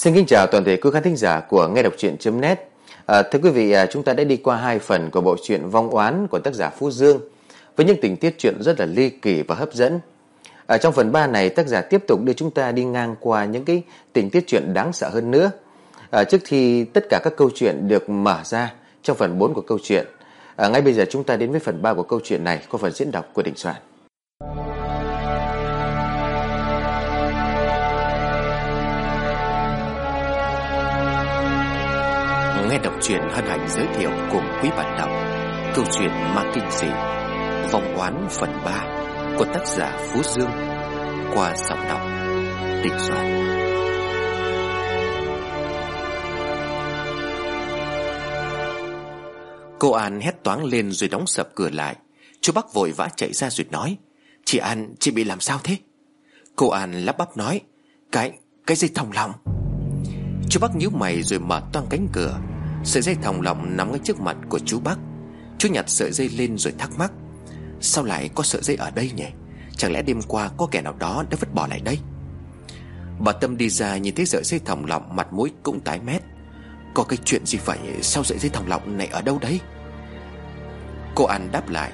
Xin kính chào toàn thể quý khán thính giả của nghe đọc truyện.net. À, thưa quý vị, à, chúng ta đã đi qua hai phần của bộ truyện Vong oán của tác giả Phú Dương với những tình tiết truyện rất là ly kỳ và hấp dẫn. Ở trong phần 3 này, tác giả tiếp tục đưa chúng ta đi ngang qua những cái tình tiết truyện đáng sợ hơn nữa. À, trước khi tất cả các câu chuyện được mở ra trong phần 4 của câu chuyện, à, ngay bây giờ chúng ta đến với phần 3 của câu chuyện này qua phần diễn đọc của Đình Soạn. Thank you. Chuyện hân hạnh giới thiệu cùng quý bạn đọc Câu chuyện ma kinh dị Vòng oán phần 3 Của tác giả Phú Dương Qua giọng đọc tịnh Doan Cô An hét toáng lên rồi đóng sập cửa lại. Chú Bắc vội vã chạy ra rồi nói Chị An, chị bị làm sao thế? Cô An lắp bắp nói Cái, cái dây thòng lòng Chú Bắc nhíu mày rồi mở toang cánh cửa. Sợi dây thòng lọng nằm ngay trước mặt của chú Bắc Chú nhặt sợi dây lên rồi thắc mắc, Sao lại có sợi dây ở đây nhỉ? Chẳng lẽ đêm qua có kẻ nào đó đã vứt bỏ lại đây? Bà Tâm đi ra nhìn thấy sợi dây thòng lọng Mặt mũi cũng tái mét. Có cái chuyện gì vậy? Sao sợi dây thòng lọng này ở đâu đấy? Cô An đáp lại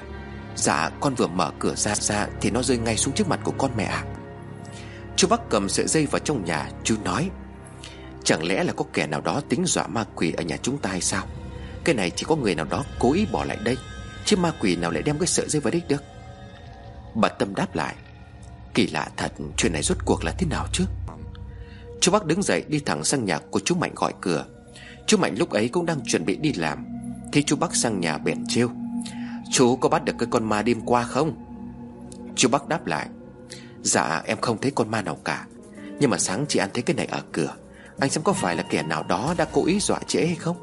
Dạ con vừa mở cửa ra ra Thì nó rơi ngay xuống trước mặt của con mẹ ạ. Chú Bắc cầm sợi dây vào trong nhà, Chú nói Chẳng lẽ là có kẻ nào đó tính dọa ma quỷ ở nhà chúng ta hay sao? Cái này chỉ có người nào đó cố ý bỏ lại đây, Chứ ma quỷ nào lại đem cái sợi dây vào đích được? Bà Tâm đáp lại, Kỳ lạ thật, Chuyện này rốt cuộc là thế nào chứ? Chú bác đứng dậy đi thẳng sang nhà của chú Mạnh gọi cửa. Chú Mạnh lúc ấy cũng đang chuẩn bị đi làm, Thì chú bác sang nhà bèn trêu, Chú có bắt được cái con ma đêm qua không? Chú bác đáp lại Dạ em không thấy con ma nào cả, Nhưng mà sáng chị ăn thấy cái này ở cửa anh xem có phải là kẻ nào đó đã cố ý dọa trễ hay không?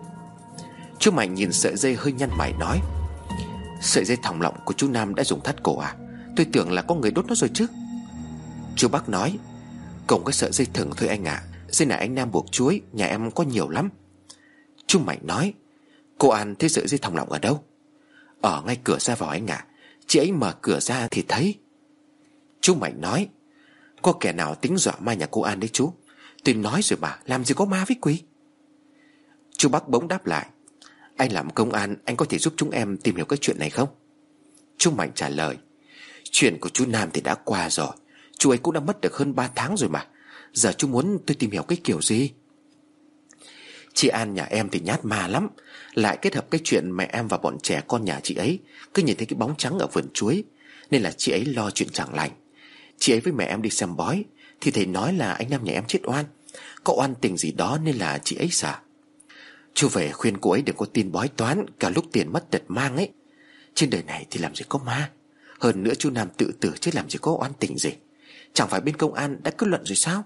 Chú Mạnh nhìn sợi dây hơi nhăn mày nói, Sợi dây thòng lọng của chú Nam đã dùng thắt cổ à? Tôi tưởng là có người đốt nó rồi chứ. Chú Bắc nói Cùng cái sợi dây thừng thôi anh ạ. À. Dây này anh Nam buộc chuối, Nhà em có nhiều lắm. Chú Mạnh nói, Cô An thấy sợi dây thòng lọng ở đâu? Ở ngay cửa ra vào anh ạ. À. Chị ấy mở cửa ra thì thấy. Chú Mạnh nói, Có kẻ nào tính dọa mai nhà cô An đấy chú? Tôi nói rồi mà Làm gì có ma với quỷ? Chú Bắc bỗng đáp lại, Anh làm công an, Anh có thể giúp chúng em tìm hiểu cái chuyện này không? Chú Mạnh trả lời, Chuyện của chú Nam thì đã qua rồi, Chú ấy cũng đã mất được hơn 3 tháng rồi mà. Giờ chú muốn tôi tìm hiểu cái kiểu gì? Chị An nhà em thì nhát ma lắm, Lại kết hợp cái chuyện mẹ em và bọn trẻ con nhà chị ấy, Cứ nhìn thấy cái bóng trắng ở vườn chuối, Nên là chị ấy lo chuyện chẳng lành. Chị ấy với mẹ em đi xem bói thì thầy nói là anh Nam nhà em chết oan. Có oan tình gì đó nên là chị ấy xả Chú về khuyên cô ấy đừng có tin bói toán, Cả lúc tiền mất tật mang ấy. Trên đời này thì làm gì có ma. Hơn nữa chú Nam tự tử chứ làm gì có oan tình gì. Chẳng phải bên công an đã kết luận rồi sao?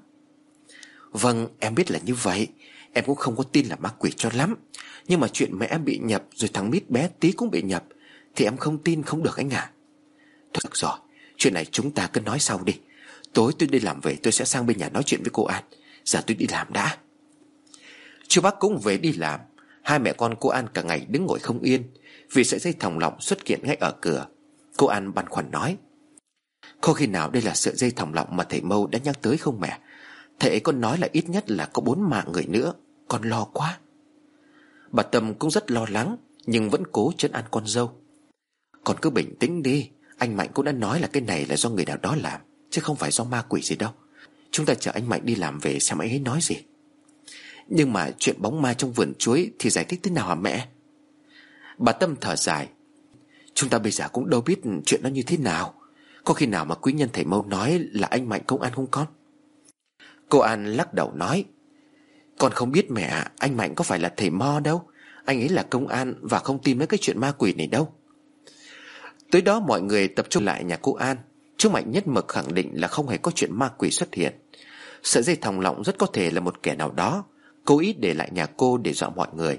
Vâng em biết là như vậy. Em cũng không có tin là ma quỷ cho lắm. Nhưng mà chuyện mẹ em bị nhập Rồi thằng mít bé tí cũng bị nhập, Thì em không tin không được anh à Được rồi, Chuyện này chúng ta cứ nói sau đi. Tối tôi đi làm về, tôi sẽ sang bên nhà nói chuyện với cô An. Giờ tôi đi làm đã. Chú bác cũng về đi làm. Hai mẹ con cô An cả ngày đứng ngồi không yên, Vì sợi dây thòng lọng xuất hiện ngay ở cửa. Cô An băn khoăn nói, Có khi nào đây là sợi dây thòng lọng mà thầy Mâu đã nhắc tới không mẹ? Thầy ấy nói là ít nhất là có bốn mạng người nữa, Con lo quá. Bà Tâm cũng rất lo lắng, Nhưng vẫn cố chấn an con dâu. Con cứ bình tĩnh đi, Anh Mạnh cũng đã nói là cái này là do người nào đó làm. Chứ không phải do ma quỷ gì đâu. Chúng ta chờ anh Mạnh đi làm về xem anh ấy nói gì. Nhưng mà chuyện bóng ma trong vườn chuối Thì giải thích thế nào hả mẹ? Bà Tâm thở dài. Chúng ta bây giờ cũng đâu biết chuyện nó như thế nào. Có khi nào mà quý nhân thầy mâu nói Là anh Mạnh công an không con? Cô An lắc đầu nói. Con không biết mẹ, Anh Mạnh có phải là thầy mo đâu. Anh ấy là công an Và không tin mấy cái chuyện ma quỷ này đâu. Tới đó mọi người tập trung lại nhà cô An. Chú Mạnh nhất mực khẳng định là không hề có chuyện ma quỷ xuất hiện. Sợi dây thòng lọng rất có thể là một kẻ nào đó, Cố ý để lại nhà cô để dọa mọi người.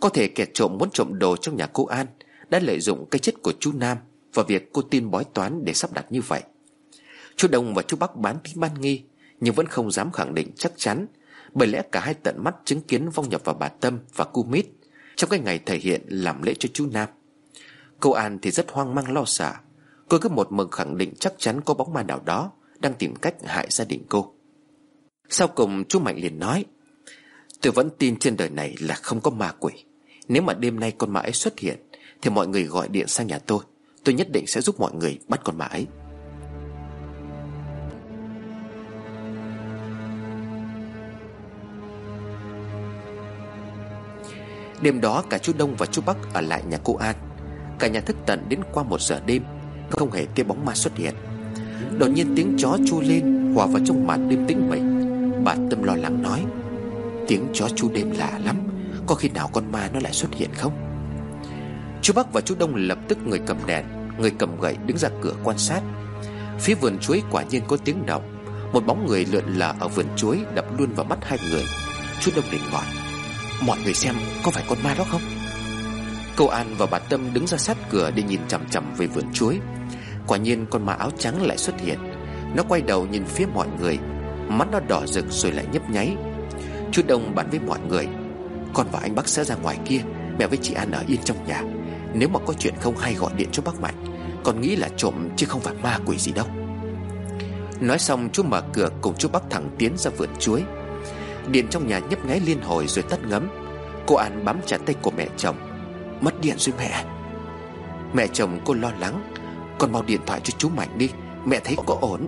Có thể kẻ trộm muốn trộm đồ trong nhà cô An Đã lợi dụng cái chết của chú Nam Và việc cô tin bói toán để sắp đặt như vậy. Chú Đông và chú Bắc bán tín ban nghi, Nhưng vẫn không dám khẳng định chắc chắn, Bởi lẽ cả hai tận mắt chứng kiến vong nhập vào bà Tâm và cu mít Trong cái ngày thể hiện làm lễ cho chú Nam. Cô An thì rất hoang mang lo sợ Cô cứ một mực khẳng định chắc chắn có bóng ma nào đó Đang tìm cách hại gia đình cô. Sau cùng, chú Mạnh liền nói, Tôi vẫn tin trên đời này là không có ma quỷ. Nếu mà đêm nay con ma ấy xuất hiện, Thì mọi người gọi điện sang nhà tôi. Tôi nhất định sẽ giúp mọi người bắt con ma ấy. Đêm đó, cả chú Đông và chú Bắc ở lại nhà cô An. Cả nhà thức tận đến qua một giờ đêm không hề thấy bóng ma xuất hiện. Đột nhiên tiếng chó chu lên, Hòa vào trong màn đêm tĩnh mịch. Bà Tâm lo lắng nói, Tiếng chó chu đêm lạ lắm, Có khi nào con ma nó lại xuất hiện không? Chú Bắc và chú Đông lập tức người cầm đèn, Người cầm gậy đứng ra cửa quan sát. Phía vườn chuối quả nhiên có tiếng động. Một bóng người lượn lờ ở vườn chuối Đập luôn vào mắt hai người. Chú Đông định gọi, Mọi người xem có phải con ma đó không? Câu An và bà Tâm đứng ra sát cửa Để nhìn chằm chằm về vườn chuối. Quả nhiên con ma áo trắng lại xuất hiện. Nó quay đầu nhìn phía mọi người. Mắt nó đỏ rực rồi lại nhấp nháy. Chú Đông bàn với mọi người. Con và anh Bắc sẽ ra ngoài kia. Mẹ với chị An ở yên trong nhà. Nếu mà có chuyện không hay gọi điện cho bác Mạnh. Con nghĩ là trộm chứ không phải ma quỷ gì đâu. Nói xong chú mở cửa cùng chú Bắc thẳng tiến ra vườn chuối. Điện trong nhà nhấp nháy liên hồi rồi tắt ngấm. Cô An bám chặt tay của mẹ chồng. Mất điện rồi mẹ. Mẹ chồng cô lo lắng. Con mau điện thoại cho chú Mạnh đi, Mẹ thấy có ổn.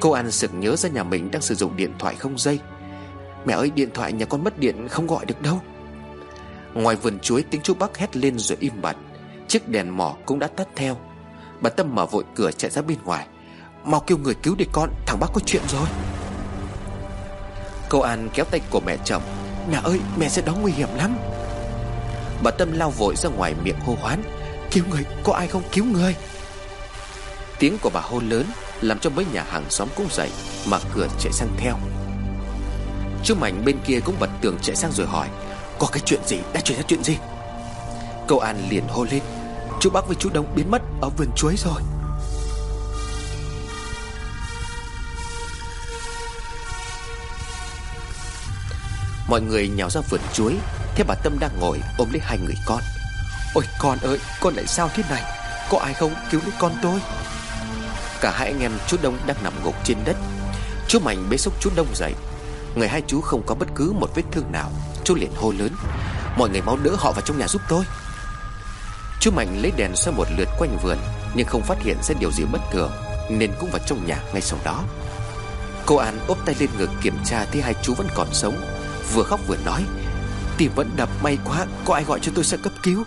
Cô An sực nhớ ra nhà mình đang sử dụng điện thoại không dây. Mẹ ơi, điện thoại nhà con mất điện không gọi được đâu. Ngoài vườn chuối, tiếng chú Bắc hét lên rồi im bặt. Chiếc đèn mỏ cũng đã tắt theo. Bà Tâm mở vội cửa chạy ra bên ngoài. Mau kêu người cứu đi con, Thằng bác có chuyện rồi. Cô An kéo tay của mẹ chồng Mẹ ơi, mẹ sẽ đó nguy hiểm lắm. Bà Tâm lao vội ra ngoài miệng hô hoán. Cứu người, có ai không? Cứu người. Tiếng của bà hô lớn, Làm cho mấy nhà hàng xóm cũng dậy, Mà cửa chạy sang theo. Chú Mạnh bên kia cũng bật tường chạy sang rồi hỏi, Có cái chuyện gì? Đã xảy ra chuyện gì? Cậu An liền hô lên, Chú Bắc với chú Đông biến mất ở vườn chuối rồi. Mọi người nhào ra vườn chuối, Thế bà Tâm đang ngồi ôm lấy hai người con. Ôi, con ơi, con lại sao thế này? Có ai không? Cứu lấy con tôi. Cả hai anh em, chú Đông đang nằm gục trên đất. Chú Mạnh bế xúc chú Đông dậy. Người hai chú không có bất cứ một vết thương nào. Chú liền hô lớn. Mọi người mau đỡ họ vào trong nhà giúp tôi. Chú Mạnh lấy đèn soi một lượt quanh vườn, Nhưng không phát hiện ra điều gì bất thường, Nên cũng vào trong nhà ngay sau đó. Cô An ốp tay lên ngực kiểm tra Thấy hai chú vẫn còn sống. Vừa khóc vừa nói, Tim vẫn đập, may quá, Có ai gọi cho tôi sẽ cấp cứu.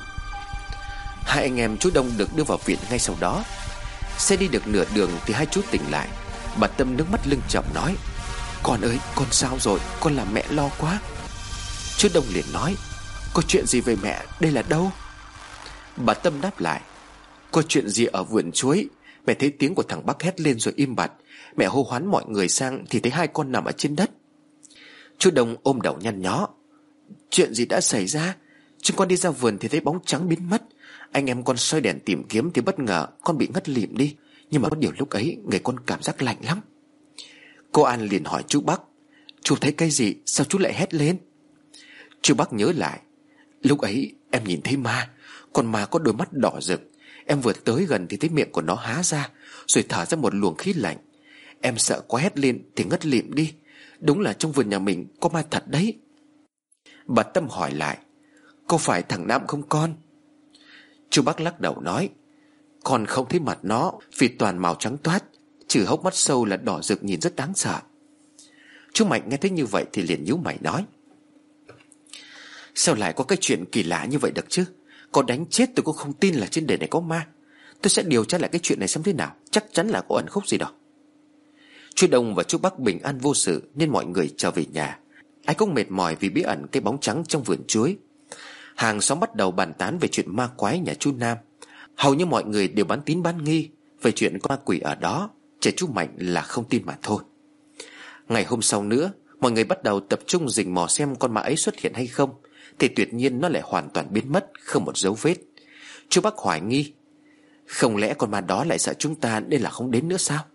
Hai anh em chú Đông được đưa vào viện ngay sau đó. Xe đi được nửa đường thì hai chú tỉnh lại. Bà Tâm nước mắt lưng chậm nói, Con ơi, con sao rồi? Con làm mẹ lo quá. Chú Đông liền nói, Có chuyện gì về mẹ? Đây là đâu? Bà Tâm đáp lại, Có chuyện gì ở vườn chuối? Mẹ thấy tiếng của thằng Bắc hét lên rồi im bặt. Mẹ hô hoán mọi người sang Thì thấy hai con nằm ở trên đất. Chú Đông ôm đầu nhăn nhó, Chuyện gì đã xảy ra? Chúng con đi ra vườn thì thấy bóng trắng biến mất. Anh em con soi đèn tìm kiếm Thì bất ngờ con bị ngất lịm đi. Nhưng mà có điều lúc ấy, Người con cảm giác lạnh lắm. Cô An liền hỏi chú Bắc, Chú thấy cái gì? Sao chú lại hét lên? Chú Bắc nhớ lại, Lúc ấy em nhìn thấy ma, Con ma có đôi mắt đỏ rực. Em vừa tới gần thì thấy miệng của nó há ra, Rồi thở ra một luồng khí lạnh. Em sợ quá hét lên thì ngất lịm đi. Đúng là trong vườn nhà mình có ma thật đấy. Bà Tâm hỏi lại, Có phải thằng Nam không con? Chú bác lắc đầu nói, Con không thấy mặt nó, Vì toàn màu trắng toát, Trừ hốc mắt sâu là đỏ rực nhìn rất đáng sợ. Chú Mạnh nghe thấy như vậy Thì liền nhíu mày nói, Sao lại có cái chuyện kỳ lạ như vậy được chứ? Có đánh chết tôi cũng không tin là trên đời này có ma. Tôi sẽ điều tra lại cái chuyện này xem thế nào, Chắc chắn là có ẩn khúc gì đó. Chú Đông và chú Bắc bình an vô sự, Nên mọi người trở về nhà. Ai cũng mệt mỏi vì bí ẩn cái bóng trắng trong vườn chuối. Hàng xóm bắt đầu bàn tán về chuyện ma quái nhà chú Nam. Hầu như mọi người đều bán tín bán nghi Về chuyện có ma quỷ ở đó. Trẻ chú Mạnh là không tin mà thôi. Ngày hôm sau nữa, Mọi người bắt đầu tập trung rình mò xem con ma ấy xuất hiện hay không, Thì tuyệt nhiên nó lại hoàn toàn biến mất, Không một dấu vết. Chú Bắc hoài nghi, Không lẽ con ma đó lại sợ chúng ta Nên là không đến nữa sao?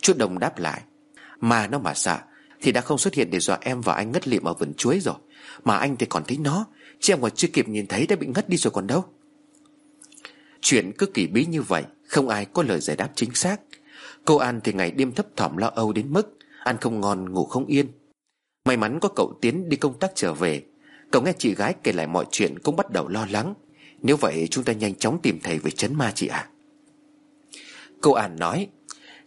Chú Đồng đáp lại Mà nó mà sợ Thì đã không xuất hiện để dọa em và anh ngất liệm ở vườn chuối rồi. Mà anh thì còn thấy nó Chứ em còn chưa kịp nhìn thấy đã bị ngất đi rồi còn đâu. Chuyện cứ kỳ bí như vậy, Không ai có lời giải đáp chính xác. Cô An thì ngày đêm thấp thỏm lo âu đến mức Ăn không ngon, ngủ không yên. May mắn có cậu Tiến đi công tác trở về. Cậu nghe chị gái kể lại mọi chuyện Cũng bắt đầu lo lắng. Nếu vậy, chúng ta nhanh chóng tìm thầy về chấn ma chị ạ. Cô An nói,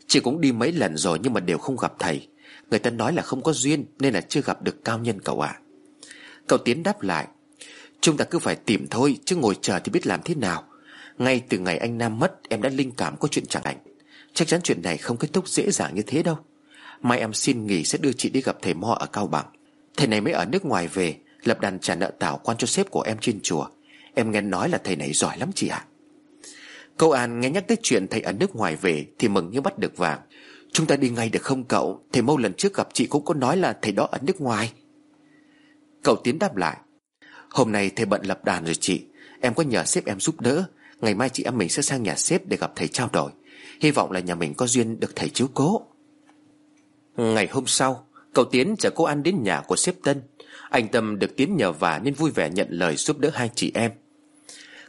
Chị cũng đi mấy lần rồi nhưng mà đều không gặp thầy. Người ta nói là không có duyên Nên là chưa gặp được cao nhân cậu ạ. Cậu Tiến đáp lại Chúng ta cứ phải tìm thôi, Chứ ngồi chờ thì biết làm thế nào. Ngay từ ngày anh Nam mất, Em đã linh cảm có chuyện chẳng lành. Chắc chắn chuyện này không kết thúc dễ dàng như thế đâu. Mai em xin nghỉ sẽ đưa chị đi gặp thầy Mo ở Cao Bằng. Thầy này mới ở nước ngoài về, Lập đàn trả nợ tảo quan cho sếp của em trên chùa. Em nghe nói là thầy này giỏi lắm chị ạ. À. Câu An nghe nhắc tới chuyện thầy ở nước ngoài về Thì mừng như bắt được vàng. Chúng ta đi ngay được không cậu? Thầy Mâu lần trước gặp chị cũng có nói là thầy đó ở nước ngoài. Cậu Tiến đáp lại. Hôm nay thầy bận lập đàn rồi chị. Em có nhờ sếp em giúp đỡ. Ngày mai chị em mình sẽ sang nhà sếp để gặp thầy trao đổi. Hy vọng là nhà mình có duyên được thầy chiếu cố. Ngày hôm sau, Cậu Tiến chở cô An đến nhà của sếp Tân. Anh Tâm được Tiến nhờ vả nên vui vẻ nhận lời giúp đỡ hai chị em.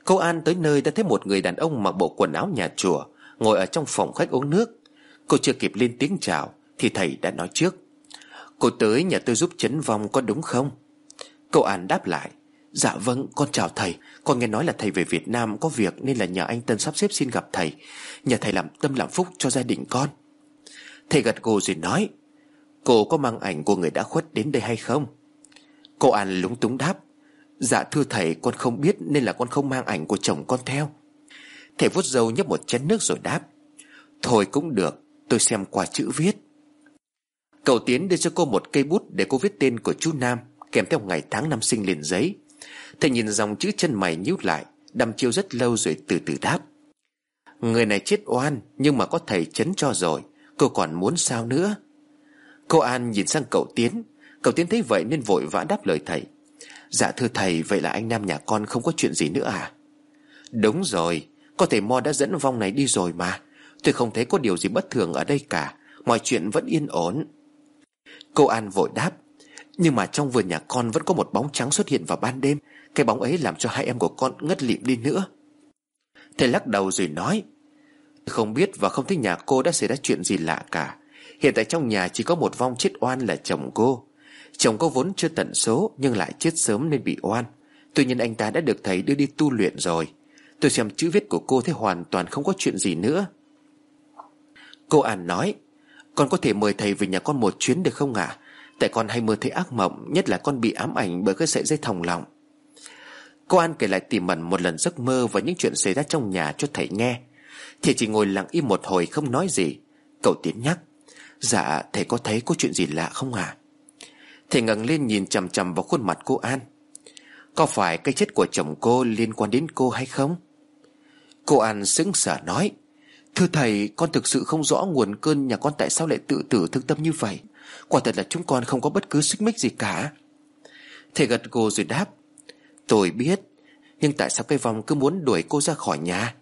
Cô An tới nơi đã thấy một người đàn ông mặc bộ quần áo nhà chùa, Ngồi ở trong phòng khách uống nước. Cô chưa kịp lên tiếng chào, Thì thầy đã nói trước. Cô tới nhà tôi giúp chấn vong có đúng không? Cô An đáp lại. Dạ vâng con chào thầy. Con nghe nói là thầy về Việt Nam có việc Nên là nhờ anh Tân sắp xếp xin gặp thầy. Nhờ thầy làm tâm làm phúc cho gia đình con. Thầy gật gù rồi nói, Cô có mang ảnh của người đã khuất đến đây hay không? Cô An lúng túng đáp Dạ thưa thầy, con không biết Nên là con không mang ảnh của chồng con theo. Thầy vuốt dâu nhấp một chén nước rồi đáp, Thôi cũng được, Tôi xem qua chữ viết. Cậu Tiến đưa cho cô một cây bút Để cô viết tên của chú Nam, Kèm theo ngày tháng năm sinh liền giấy. Thầy nhìn dòng chữ chân mày nhíu lại, Đăm chiêu rất lâu rồi từ từ đáp. Người này chết oan, Nhưng mà có thầy chấn cho rồi, Cô còn muốn sao nữa? Cô An nhìn sang cậu Tiến Cậu Tiến thấy vậy nên vội vã đáp lời thầy. Dạ thưa thầy, Vậy là anh Nam nhà con không có chuyện gì nữa à? Đúng rồi, Có thể Mo đã dẫn vong này đi rồi mà. Tôi không thấy có điều gì bất thường ở đây cả, Mọi chuyện vẫn yên ổn. Cô An vội đáp. Nhưng mà trong vườn nhà con vẫn có một bóng trắng xuất hiện vào ban đêm. Cái bóng ấy làm cho hai em của con ngất lịm đi nữa. Thầy lắc đầu rồi nói, Không biết và không thấy nhà cô đã xảy ra chuyện gì lạ cả. Hiện tại trong nhà chỉ có một vong chết oan là chồng cô. Chồng cô vốn chưa tận số Nhưng lại chết sớm nên bị oan. Tuy nhiên anh ta đã được thầy đưa đi tu luyện rồi. Tôi xem chữ viết của cô thấy hoàn toàn không có chuyện gì nữa. Cô An nói, Con có thể mời thầy về nhà con một chuyến được không ạ? à? Tại con hay mơ thấy ác mộng, Nhất là con bị ám ảnh bởi cái sợi dây thòng lòng Cô An kể lại tỉ mẩn một lần giấc mơ Và những chuyện xảy ra trong nhà cho thầy nghe. Thầy chỉ ngồi lặng im một hồi, không nói gì. Cậu Tiến nhắc Dạ thầy có thấy có chuyện gì lạ không à Thầy ngẩng lên nhìn chằm chằm vào khuôn mặt cô An. Có phải cái chết của chồng cô liên quan đến cô hay không? Cô An sững sờ nói, Thưa thầy, con thực sự không rõ nguồn cơn nhà con tại sao lại tự tử thương tâm như vậy. Quả thật là chúng con không có bất cứ xích mích gì cả. Thầy gật gù rồi đáp, Tôi biết, Nhưng tại sao cây vòng cứ muốn đuổi cô ra khỏi nhà?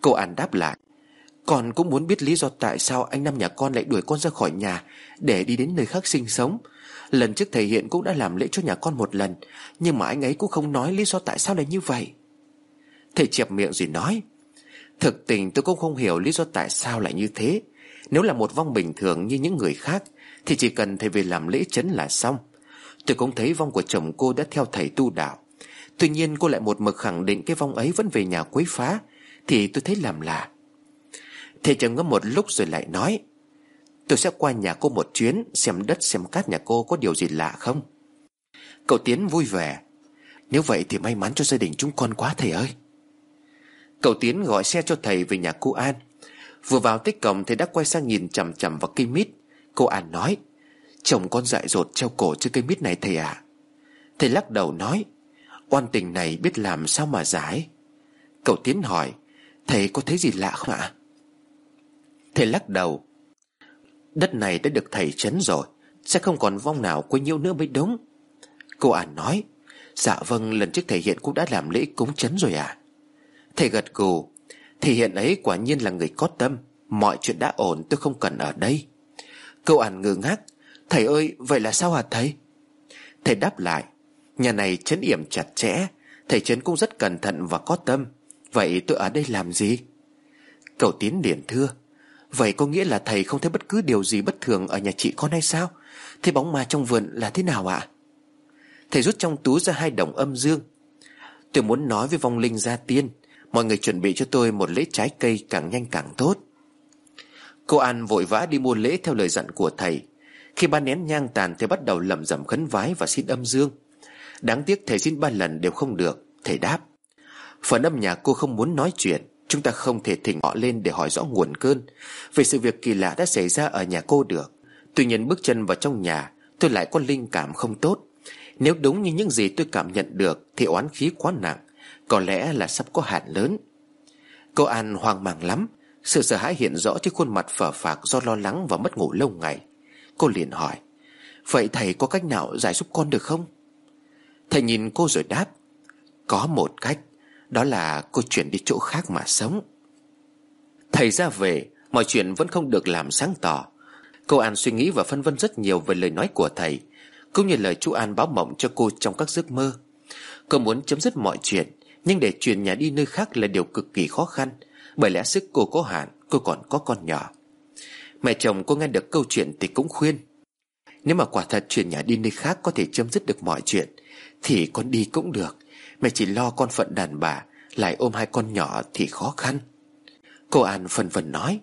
Cô An đáp lại, Con cũng muốn biết lý do tại sao anh Năm nhà con lại đuổi con ra khỏi nhà Để đi đến nơi khác sinh sống. Lần trước thầy Hiện cũng đã làm lễ cho nhà con một lần, Nhưng mà anh ấy cũng không nói lý do tại sao lại như vậy. Thầy chẹp miệng rồi nói, Thực tình tôi cũng không hiểu lý do tại sao lại như thế. Nếu là một vong bình thường như những người khác thì chỉ cần thầy về làm lễ chấn là xong. Tôi cũng thấy vong của chồng cô đã theo thầy tu đạo. Tuy nhiên cô lại một mực khẳng định cái vong ấy vẫn về nhà quấy phá. Thì tôi thấy làm lạ. Thầy trầm ngâm một lúc rồi lại nói, Tôi sẽ qua nhà cô một chuyến, Xem đất, xem cát nhà cô có điều gì lạ không? Cậu Tiến vui vẻ, Nếu vậy thì may mắn cho gia đình chúng con quá thầy ơi. Cậu Tiến gọi xe cho thầy về nhà cô An. Vừa vào tích cổng, thầy đã quay sang nhìn chằm chằm vào cây mít. Cô An nói, Chồng con dại dột treo cổ trên cây mít này thầy ạ. À? Thầy lắc đầu nói, Oan tình này biết làm sao mà giải. Cậu Tiến hỏi, Thầy có thấy gì lạ không ạ? Thầy lắc đầu, Đất này đã được thầy chấn rồi, Sẽ không còn vong nào quấy nhiễu nữa mới đúng. Cô An nói Dạ vâng lần trước thầy hiện cũng đã làm lễ cúng chấn rồi à Thầy gật gù, thầy hiện ấy quả nhiên là người có tâm, Mọi chuyện đã ổn, tôi không cần ở đây. Câu ản ngơ ngác, Thầy ơi, vậy là sao hả thầy? Thầy đáp lại, Nhà này chấn yểm chặt chẽ, Thầy chấn cũng rất cẩn thận và có tâm. Vậy tôi ở đây làm gì? Cậu tiến điển thưa, Vậy có nghĩa là thầy không thấy bất cứ điều gì bất thường Ở nhà chị con hay sao? Thế bóng ma trong vườn là thế nào ạ? Thầy rút trong túi ra hai đồng âm dương. Tôi muốn nói với vong linh gia tiên, Mọi người chuẩn bị cho tôi một lễ trái cây càng nhanh càng tốt. Cô An vội vã đi mua lễ theo lời dặn của thầy. Khi ba nén nhang tàn Thầy bắt đầu lẩm rẩm khấn vái và xin âm dương. Đáng tiếc thầy xin ba lần đều không được, Thầy đáp. Phần âm nhạc cô không muốn nói chuyện, Chúng ta không thể thỉnh họ lên để hỏi rõ nguồn cơn. Về sự việc kỳ lạ đã xảy ra ở nhà cô được. Tuy nhiên bước chân vào trong nhà, Tôi lại có linh cảm không tốt. Nếu đúng như những gì tôi cảm nhận được Thì oán khí quá nặng, Có lẽ là sắp có hạn lớn. Cô An hoang mang lắm. Sự sợ hãi hiện rõ trên khuôn mặt phở phạc Do lo lắng và mất ngủ lâu ngày. Cô liền hỏi, Vậy thầy có cách nào giải giúp con được không? Thầy nhìn cô rồi đáp, Có một cách, Đó là cô chuyển đi chỗ khác mà sống. Thầy ra về, Mọi chuyện vẫn không được làm sáng tỏ. Cô An suy nghĩ và phân vân rất nhiều về lời nói của thầy, Cũng như lời chú An báo mộng cho cô trong các giấc mơ. Cô muốn chấm dứt mọi chuyện, Nhưng để chuyển nhà đi nơi khác là điều cực kỳ khó khăn. Bởi lẽ sức cô có hạn, Cô còn có con nhỏ. Mẹ chồng cô nghe được câu chuyện thì cũng khuyên. Nếu mà quả thật chuyển nhà đi nơi khác Có thể chấm dứt được mọi chuyện, Thì con đi cũng được. Mẹ chỉ lo con phận đàn bà, Lại ôm hai con nhỏ thì khó khăn. Cô An phần phần nói,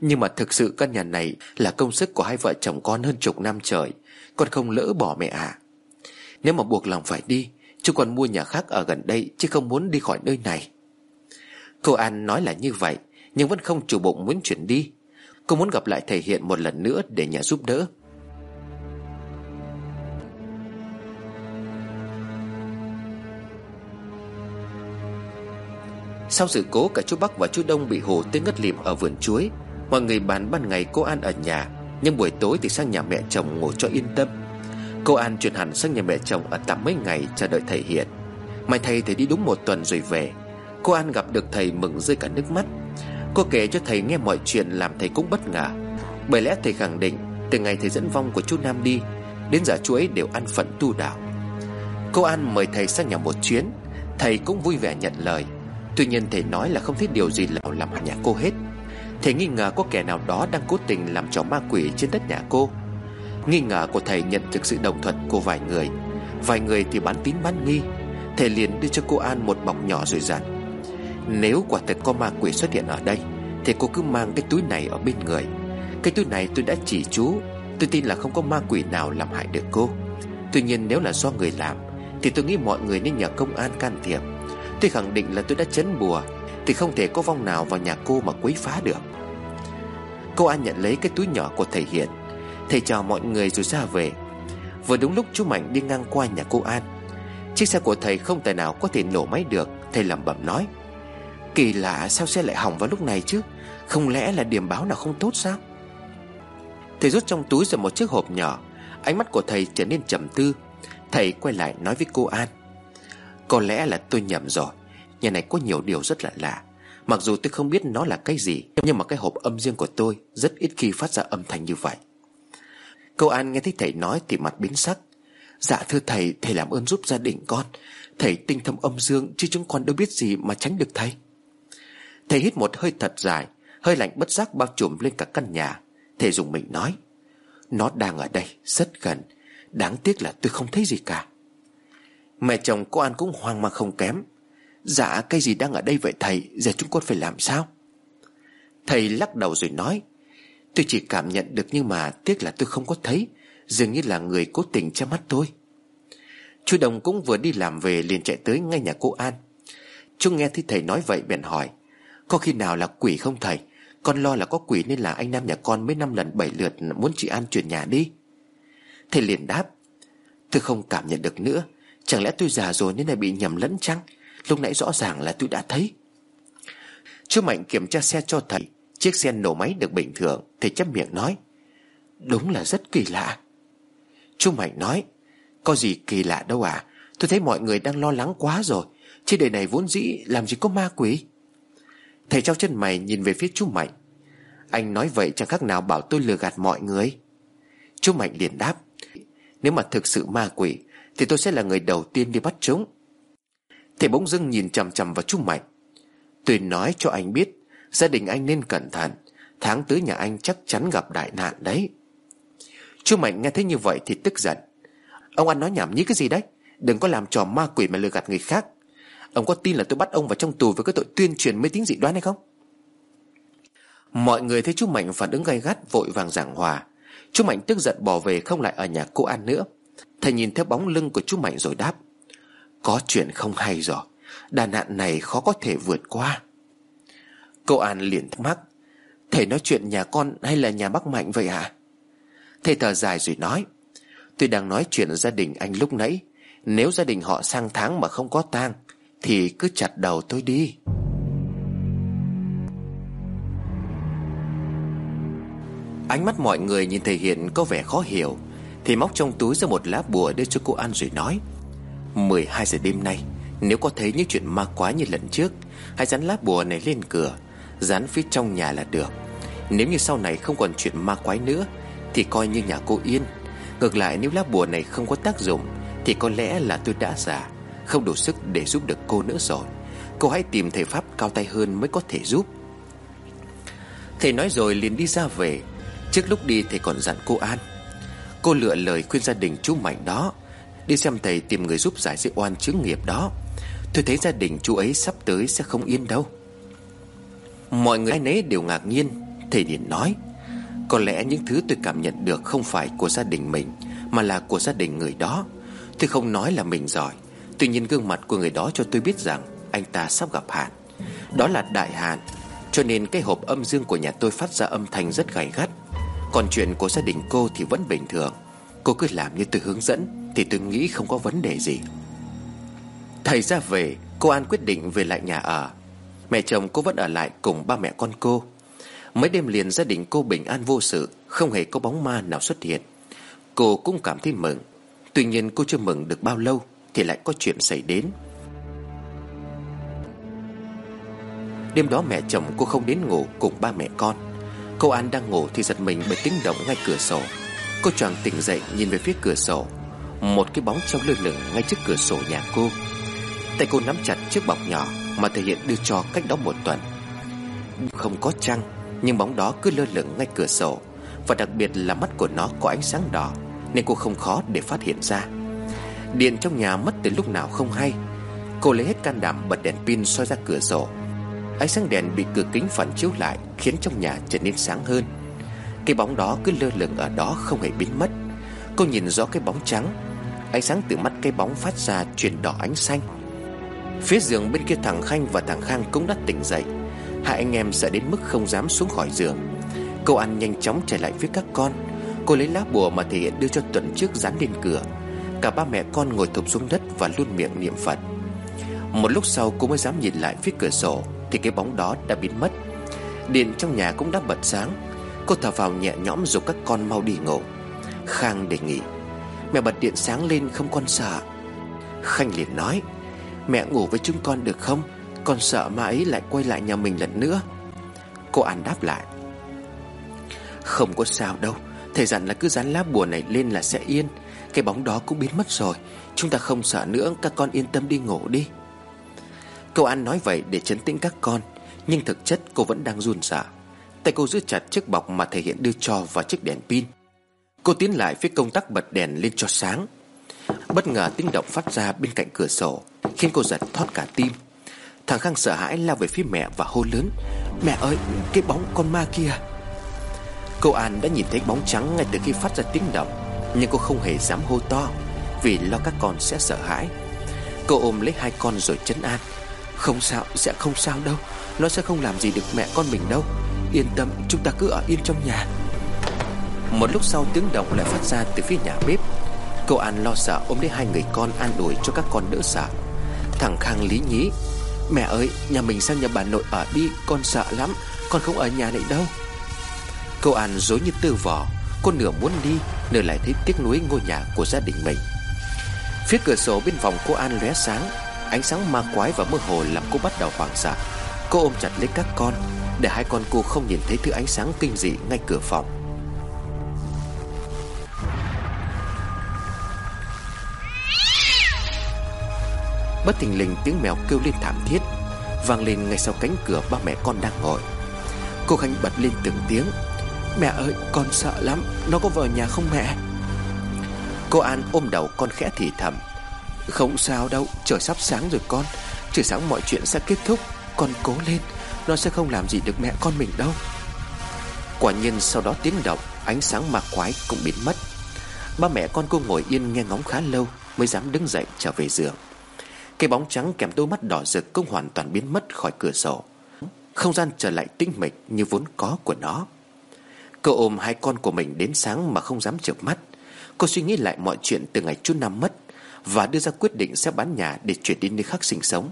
Nhưng mà thực sự căn nhà này Là công sức của hai vợ chồng con hơn chục năm trời, Con không lỡ bỏ mẹ à. Nếu mà buộc lòng phải đi Chúng con mua nhà khác ở gần đây Chứ không muốn đi khỏi nơi này. Cô An nói là như vậy, Nhưng vẫn không chủ bụng muốn chuyển đi. Cô muốn gặp lại thầy Hiện một lần nữa để nhà giúp đỡ. Sau sự cố, cả chú Bắc và chú Đông bị hồ tới ngất lịm ở vườn chuối. Mọi người bàn ban ngày cô An ở nhà, Nhưng buổi tối thì sang nhà mẹ chồng ngủ cho yên tâm. Cô An chuyển hẳn sang nhà mẹ chồng ở tạm mấy ngày chờ đợi thầy Hiện. Mai thầy thì đi đúng một tuần rồi về. Cô An gặp được thầy mừng rơi cả nước mắt. Cô kể cho thầy nghe mọi chuyện làm thầy cũng bất ngờ. Bởi lẽ thầy khẳng định, Từ ngày thầy dẫn vong của chú Nam đi, Đến giờ chú ấy đều ăn phận tu đạo. Cô An mời thầy sang nhà một chuyến. Thầy cũng vui vẻ nhận lời. Tuy nhiên thầy nói là không thấy điều gì lào làm hại nhà cô hết. Thầy nghi ngờ có kẻ nào đó đang cố tình làm trò ma quỷ trên đất nhà cô. Nghi ngờ của thầy nhận được sự đồng thuận của vài người. Vài người thì bán tín bán nghi. Thầy liền đưa cho cô An một bọc nhỏ rồi dặn. Nếu quả thật có ma quỷ xuất hiện ở đây, Thì cô cứ mang cái túi này ở bên người. Cái túi này tôi đã chỉ chú. Tôi tin là không có ma quỷ nào làm hại được cô. Tuy nhiên nếu là do người làm, Thì tôi nghĩ mọi người nên nhờ công an can thiệp. Tôi khẳng định là tôi đã chấn bùa, Thì không thể có vong nào vào nhà cô mà quấy phá được. Cô An nhận lấy cái túi nhỏ của thầy Hiện Thầy chào mọi người rồi ra về. Vừa đúng lúc chú Mạnh đi ngang qua nhà cô An. Chiếc xe của thầy không tài nào có thể nổ máy được, Thầy lẩm bẩm nói. Kỳ lạ sao xe lại hỏng vào lúc này chứ? Không lẽ là điểm báo nào không tốt sao? Thầy rút trong túi ra một chiếc hộp nhỏ. Ánh mắt của thầy trở nên trầm tư. Thầy quay lại nói với cô An. Có lẽ là tôi nhầm rồi. Nhà này có nhiều điều rất là lạ. Mặc dù tôi không biết nó là cái gì, Nhưng mà cái hộp âm riêng của tôi Rất ít khi phát ra âm thanh như vậy. Cô An nghe thấy thầy nói thì mặt biến sắc. Dạ thưa thầy Thầy làm ơn giúp gia đình con. Thầy tinh thâm âm dương Chứ chúng con đâu biết gì mà tránh được thầy. Thầy hít một hơi thật dài, Hơi lạnh bất giác bao trùm lên cả căn nhà. Thầy dùng mình nói, Nó đang ở đây, rất gần. Đáng tiếc là tôi không thấy gì cả. Mẹ chồng cô An cũng hoang mang không kém. Dạ cái gì đang ở đây vậy thầy? Giờ chúng con phải làm sao? Thầy lắc đầu rồi nói, Tôi chỉ cảm nhận được nhưng mà Tiếc là tôi không có thấy, Dường như là người cố tình che mắt tôi. Chú Đồng cũng vừa đi làm về liền chạy tới ngay nhà cô An. Chú nghe thấy thầy nói vậy bèn hỏi có khi nào là quỷ không thầy? Con lo là có quỷ nên là anh Nam nhà con mấy năm lần bảy lượt Muốn chị An chuyển nhà đi. Thầy liền đáp, Tôi không cảm nhận được nữa. Chẳng lẽ tôi già rồi nên lại bị nhầm lẫn chăng? Lúc nãy rõ ràng là tôi đã thấy. Chú Mạnh kiểm tra xe cho thầy. Chiếc xe nổ máy được bình thường, Thầy chấp miệng nói, Đúng là rất kỳ lạ. Chú Mạnh nói, Có gì kỳ lạ đâu à? Tôi thấy mọi người đang lo lắng quá rồi. Trên đời này vốn dĩ làm gì có ma quỷ. Thầy trao chân mày nhìn về phía chú Mạnh. Anh nói vậy chẳng khác nào bảo tôi lừa gạt mọi người. Chú Mạnh liền đáp, Nếu mà thực sự ma quỷ, thì tôi sẽ là người đầu tiên đi bắt chúng. Thầy bỗng dưng nhìn chằm chằm vào chú Mạnh. Tôi nói cho anh biết, Gia đình anh nên cẩn thận, Tháng tới nhà anh chắc chắn gặp đại nạn đấy. Chú Mạnh nghe thấy như vậy thì tức giận. Ông ăn nói nhảm nhí cái gì đấy? Đừng có làm trò ma quỷ mà lừa gạt người khác. Ông có tin là tôi bắt ông vào trong tù Với cái tội tuyên truyền mê tín dị đoan hay không? Mọi người thấy chú Mạnh phản ứng gay gắt, Vội vàng giảng hòa. Chú Mạnh tức giận bỏ về, không lại ở nhà cô An nữa. Thầy nhìn theo bóng lưng của chú Mạnh rồi đáp, Có chuyện không hay rồi Đà nạn này khó có thể vượt qua. Cô An liền thắc mắc, Thầy nói chuyện nhà con hay là nhà bác Mạnh vậy hả? Thầy thở dài rồi nói, Tôi đang nói chuyện gia đình anh lúc nãy. Nếu gia đình họ sang tháng mà không có tang thì cứ chặt đầu tôi đi. Ánh mắt mọi người nhìn thầy Hiện có vẻ khó hiểu, Thì móc trong túi ra một lá bùa đưa cho cô An rồi nói 12 giờ đêm nay, Nếu có thấy những chuyện ma quái như lần trước, Hãy dán lá bùa này lên cửa, Dán phía trong nhà là được. Nếu như sau này không còn chuyện ma quái nữa, Thì coi như nhà cô yên. Ngược lại, nếu lá bùa này không có tác dụng, Thì có lẽ là tôi đã già. Không đủ sức để giúp được cô nữa rồi. Cô hãy tìm thầy Pháp cao tay hơn mới có thể giúp. Thầy nói rồi liền đi ra về. Trước lúc đi, thầy còn dặn cô An. Cô lựa lời khuyên gia đình chú Mạnh đó. Đi xem thầy tìm người giúp giải dễ oan chứng nghiệp đó. Tôi thấy gia đình chú ấy sắp tới sẽ không yên đâu. Mọi người ai nấy đều ngạc nhiên. Thầy liền nói, Có lẽ những thứ tôi cảm nhận được không phải của gia đình mình, Mà là của gia đình người đó. Tôi không nói là mình giỏi Tuy nhiên gương mặt của người đó cho tôi biết rằng Anh ta sắp gặp hạn. Đó là đại hạn, Cho nên cái hộp âm dương của nhà tôi phát ra âm thanh rất gay gắt. Còn chuyện của gia đình cô thì vẫn bình thường. Cô cứ làm như tôi hướng dẫn Thì tôi nghĩ không có vấn đề gì. Thầy ra về, Cô An quyết định về lại nhà ở. Mẹ chồng cô vẫn ở lại cùng ba mẹ con cô. Mấy đêm liền gia đình cô bình an vô sự, Không hề có bóng ma nào xuất hiện. Cô cũng cảm thấy mừng. Tuy nhiên cô chưa mừng được bao lâu. Thì lại có chuyện xảy đến. Đêm đó mẹ chồng cô không đến ngủ cùng ba mẹ con. Cô An đang ngủ thì giật mình bởi tiếng động ngay cửa sổ. Cô choàng tỉnh dậy nhìn về phía cửa sổ. Một cái bóng treo lơ lửng ngay trước cửa sổ nhà cô. Tay cô nắm chặt chiếc bọc nhỏ Mà thể hiện đưa cho cách đó một tuần. Không có trăng, Nhưng bóng đó cứ lơ lửng ngay cửa sổ. Và đặc biệt là mắt của nó có ánh sáng đỏ, Nên cô không khó để phát hiện ra. Điện trong nhà mất từ lúc nào không hay. Cô lấy hết can đảm bật đèn pin soi ra cửa sổ. Ánh sáng đèn bị cửa kính phản chiếu lại, Khiến trong nhà trở nên sáng hơn. Cái bóng đó cứ lơ lửng ở đó không hề biến mất. Cô nhìn rõ cái bóng trắng. Ánh sáng từ mắt cái bóng phát ra chuyển đỏ ánh xanh. Phía giường bên kia thằng Khanh và thằng Khang cũng đã tỉnh dậy. Hai anh em sợ đến mức không dám xuống khỏi giường. Cô An nhanh chóng trở lại phía các con. Cô lấy lá bùa mà thể hiện đưa cho tuần trước dán lên cửa. Cả ba mẹ con ngồi thụp xuống đất và luôn miệng niệm Phật. Một lúc sau cô mới dám nhìn lại phía cửa sổ, Thì cái bóng đó đã biến mất. Điện trong nhà cũng đã bật sáng. Cô thở vào nhẹ nhõm rồi các con mau đi ngủ. Khang đề nghị. Mẹ bật điện sáng lên không con sợ. Khanh liền nói, Mẹ ngủ với chúng con được không? Con sợ ma ấy lại quay lại nhà mình lần nữa. Cô An đáp lại, Không có sao đâu. Thầy dặn là cứ dán lá bùa này lên là sẽ yên. Cái bóng đó cũng biến mất rồi. Chúng ta không sợ nữa, Các con yên tâm đi ngủ đi. Cô An nói vậy để chấn tĩnh các con, Nhưng thực chất cô vẫn đang run sợ. Tay cô giữ chặt chiếc bọc mà thể hiện đưa cho vào chiếc đèn pin. Cô tiến lại phía công tắc bật đèn lên cho sáng. Bất ngờ tiếng động phát ra bên cạnh cửa sổ, Khiến cô giật thoát cả tim. Thằng Khang sợ hãi lao về phía mẹ và hô lớn, Mẹ ơi, cái bóng con ma kia. Cô An đã nhìn thấy bóng trắng ngay từ khi phát ra tiếng động. Nhưng cô không hề dám hô to, Vì lo các con sẽ sợ hãi. Cô ôm lấy hai con rồi chấn an. Không sao, sẽ không sao đâu. Nó sẽ không làm gì được mẹ con mình đâu. Yên tâm, chúng ta cứ ở yên trong nhà. Một lúc sau tiếng động lại phát ra từ phía nhà bếp. Cô An lo sợ ôm lấy hai người con an ủi cho các con đỡ sợ. Thằng Khang lý nhí, Mẹ ơi, nhà mình sang nhà bà nội ở đi, Con sợ lắm. Con không ở nhà này đâu. Cô An dối như tư vỏ Cô nửa muốn đi nơi lại thấy tiếc nuối ngôi nhà của gia đình mình. Phía cửa sổ bên phòng cô An lóe sáng, Ánh sáng ma quái và mơ hồ làm cô bắt đầu hoảng sợ. Cô ôm chặt lấy các con, Để hai con cô không nhìn thấy thứ ánh sáng kinh dị ngay cửa phòng. Bất thình lình, tiếng mèo kêu lên thảm thiết, Vang lên ngay sau cánh cửa ba mẹ con đang ngồi. Cô Khánh bật lên từng tiếng Mẹ ơi, con sợ lắm. Nó có vào nhà không mẹ? Cô An ôm đầu, con khẽ thì thầm. Không sao đâu, Trời sắp sáng rồi con. Trời sáng mọi chuyện sẽ kết thúc. Con cố lên. Nó sẽ không làm gì được mẹ con mình đâu. Quả nhiên sau đó tiếng động, Ánh sáng ma quái cũng biến mất. Ba mẹ con cô ngồi yên nghe ngóng khá lâu Mới dám đứng dậy trở về giường. Cái bóng trắng kèm đôi mắt đỏ rực Cũng hoàn toàn biến mất khỏi cửa sổ. Không gian trở lại tinh mịch như vốn có của nó. Cô ôm hai con của mình đến sáng mà không dám chợp mắt. Cô suy nghĩ lại mọi chuyện từ ngày chú Năm mất Và đưa ra quyết định sẽ bán nhà để chuyển đi nơi khác sinh sống.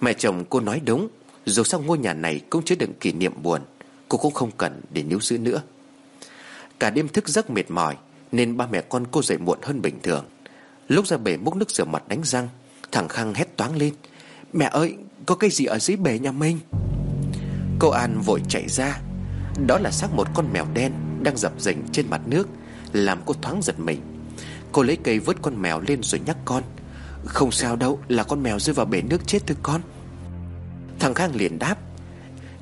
Mẹ chồng cô nói đúng, Dù sao ngôi nhà này cũng chứa đựng kỷ niệm buồn, Cô cũng không cần để níu giữ nữa. Cả đêm thức giấc mệt mỏi, Nên ba mẹ con cô dậy muộn hơn bình thường. Lúc ra bể múc nước rửa mặt đánh răng Thằng Khang hét toáng lên, Mẹ ơi, có cái gì ở dưới bể nhà mình? Cô An vội chạy ra đó là xác một con mèo đen Đang dập dềnh trên mặt nước, Làm cô thoáng giật mình. Cô lấy cây vớt con mèo lên rồi nhắc con. Không sao đâu, là con mèo rơi vào bể nước chết thôi con. Thằng Khang liền đáp.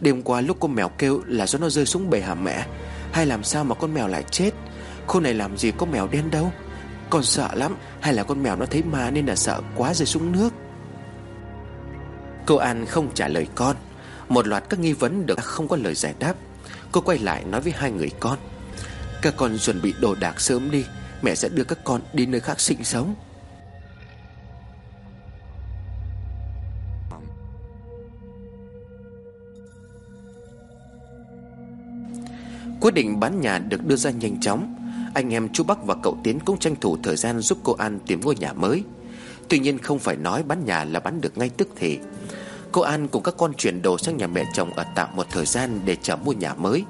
Đêm qua lúc con mèo kêu là do nó rơi xuống bể hả mẹ? Hay làm sao mà con mèo lại chết? Khu này làm gì có mèo đen đâu. Con sợ lắm, Hay là con mèo nó thấy ma nên là sợ quá rơi xuống nước? Cô An không trả lời con. Một loạt các nghi vấn được không có lời giải đáp. Cô quay lại nói với hai người con. Các con chuẩn bị đồ đạc sớm đi, Mẹ sẽ đưa các con đi nơi khác sinh sống. Quyết định bán nhà được đưa ra nhanh chóng. Anh em chú Bắc và cậu Tiến cũng tranh thủ thời gian giúp cô An tìm ngôi nhà mới. Tuy nhiên không phải nói bán nhà là bán được ngay tức thì. Cô An cùng các con chuyển đồ sang nhà mẹ chồng ở tạm một thời gian để chờ mua nhà mới.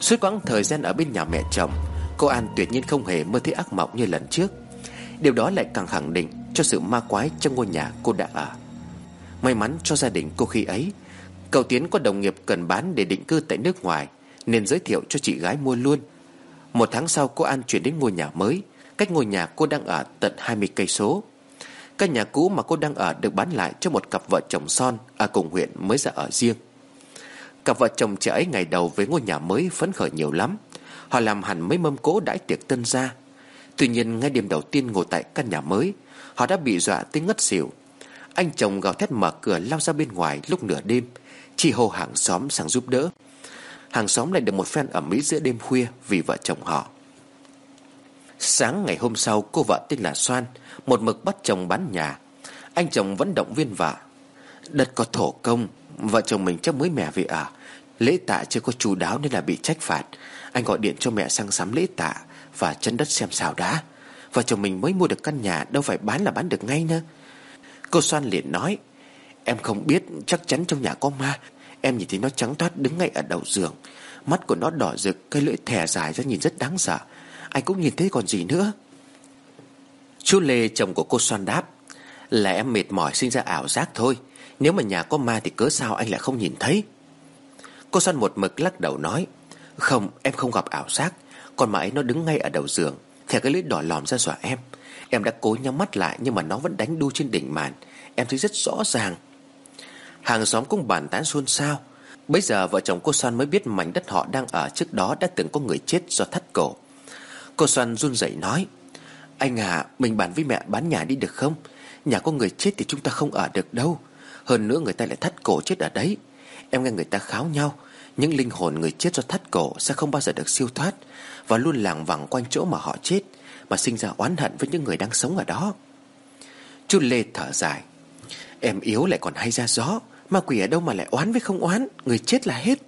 Suốt quãng thời gian ở bên nhà mẹ chồng, Cô An tuyệt nhiên không hề mơ thấy ác mộng như lần trước. Điều đó lại càng khẳng định cho sự ma quái trong ngôi nhà cô đã ở. May mắn cho gia đình cô khi ấy Cậu Tiến có đồng nghiệp cần bán để định cư tại nước ngoài, Nên giới thiệu cho chị gái mua luôn. Một tháng sau, cô An chuyển đến ngôi nhà mới, Cách ngôi nhà cô đang ở tận 20 cây số. Căn nhà cũ mà cô đang ở được bán lại cho một cặp vợ chồng son Ở cùng huyện mới ra ở riêng. Cặp vợ chồng trẻ ấy ngày đầu với ngôi nhà mới phấn khởi nhiều lắm. Họ làm hẳn mấy mâm cỗ đãi tiệc tân gia. Tuy nhiên, ngay đêm đầu tiên ngồi tại căn nhà mới, Họ đã bị dọa tới ngất xỉu. Anh chồng gào thét mở cửa lao ra bên ngoài lúc nửa đêm Chỉ hô hàng xóm sang giúp đỡ. Hàng xóm lại được một phen ẩm mỹ giữa đêm khuya Vì vợ chồng họ. Sáng ngày hôm sau, cô vợ tên là Soan một mực bắt chồng bán nhà. Anh chồng vẫn động viên vợ. Đất có thổ công, Vợ chồng mình chắc mới mẻ về ở. Lễ tạ chưa có chú đáo nên là bị trách phạt. Anh gọi điện cho mẹ sang sắm lễ tạ Và chân đất xem sao đã. Vợ chồng mình mới mua được căn nhà, Đâu phải bán là bán được ngay nữa. Cô Soan liền nói, Em không biết, chắc chắn trong nhà có ma. Em nhìn thấy nó trắng toát đứng ngay ở đầu giường. Mắt của nó đỏ rực, Cái lưỡi thẻ dài ra nhìn rất đáng sợ. Anh cũng nhìn thấy còn gì nữa. Chú Lê, chồng của cô Soan đáp Là em mệt mỏi sinh ra ảo giác thôi, Nếu mà nhà có ma thì cớ sao anh lại không nhìn thấy? Cô Soan một mực lắc đầu nói, Không, em không gặp ảo giác Còn mà ấy nó đứng ngay ở đầu giường Theo cái lưỡi đỏ lòm ra dọa em. Em đã cố nhắm mắt lại Nhưng mà nó vẫn đánh đu trên đỉnh màn, Em thấy rất rõ ràng. Hàng xóm cũng bàn tán xôn xao. Bây giờ vợ chồng cô Soan mới biết mảnh đất họ đang ở trước đó đã từng có người chết do thắt cổ. Cô Soan run rẩy nói anh à, mình bàn với mẹ bán nhà đi được không? Nhà có người chết thì chúng ta không ở được đâu. Hơn nữa người ta lại thắt cổ chết ở đấy. Em nghe người ta kháo nhau Những linh hồn người chết do thắt cổ Sẽ không bao giờ được siêu thoát Và luôn làng vẳng quanh chỗ mà họ chết Mà sinh ra oán hận với những người đang sống ở đó Chú Lê thở dài Em yếu lại còn hay ra gió Ma quỷ ở đâu mà lại oán với không oán Người chết là hết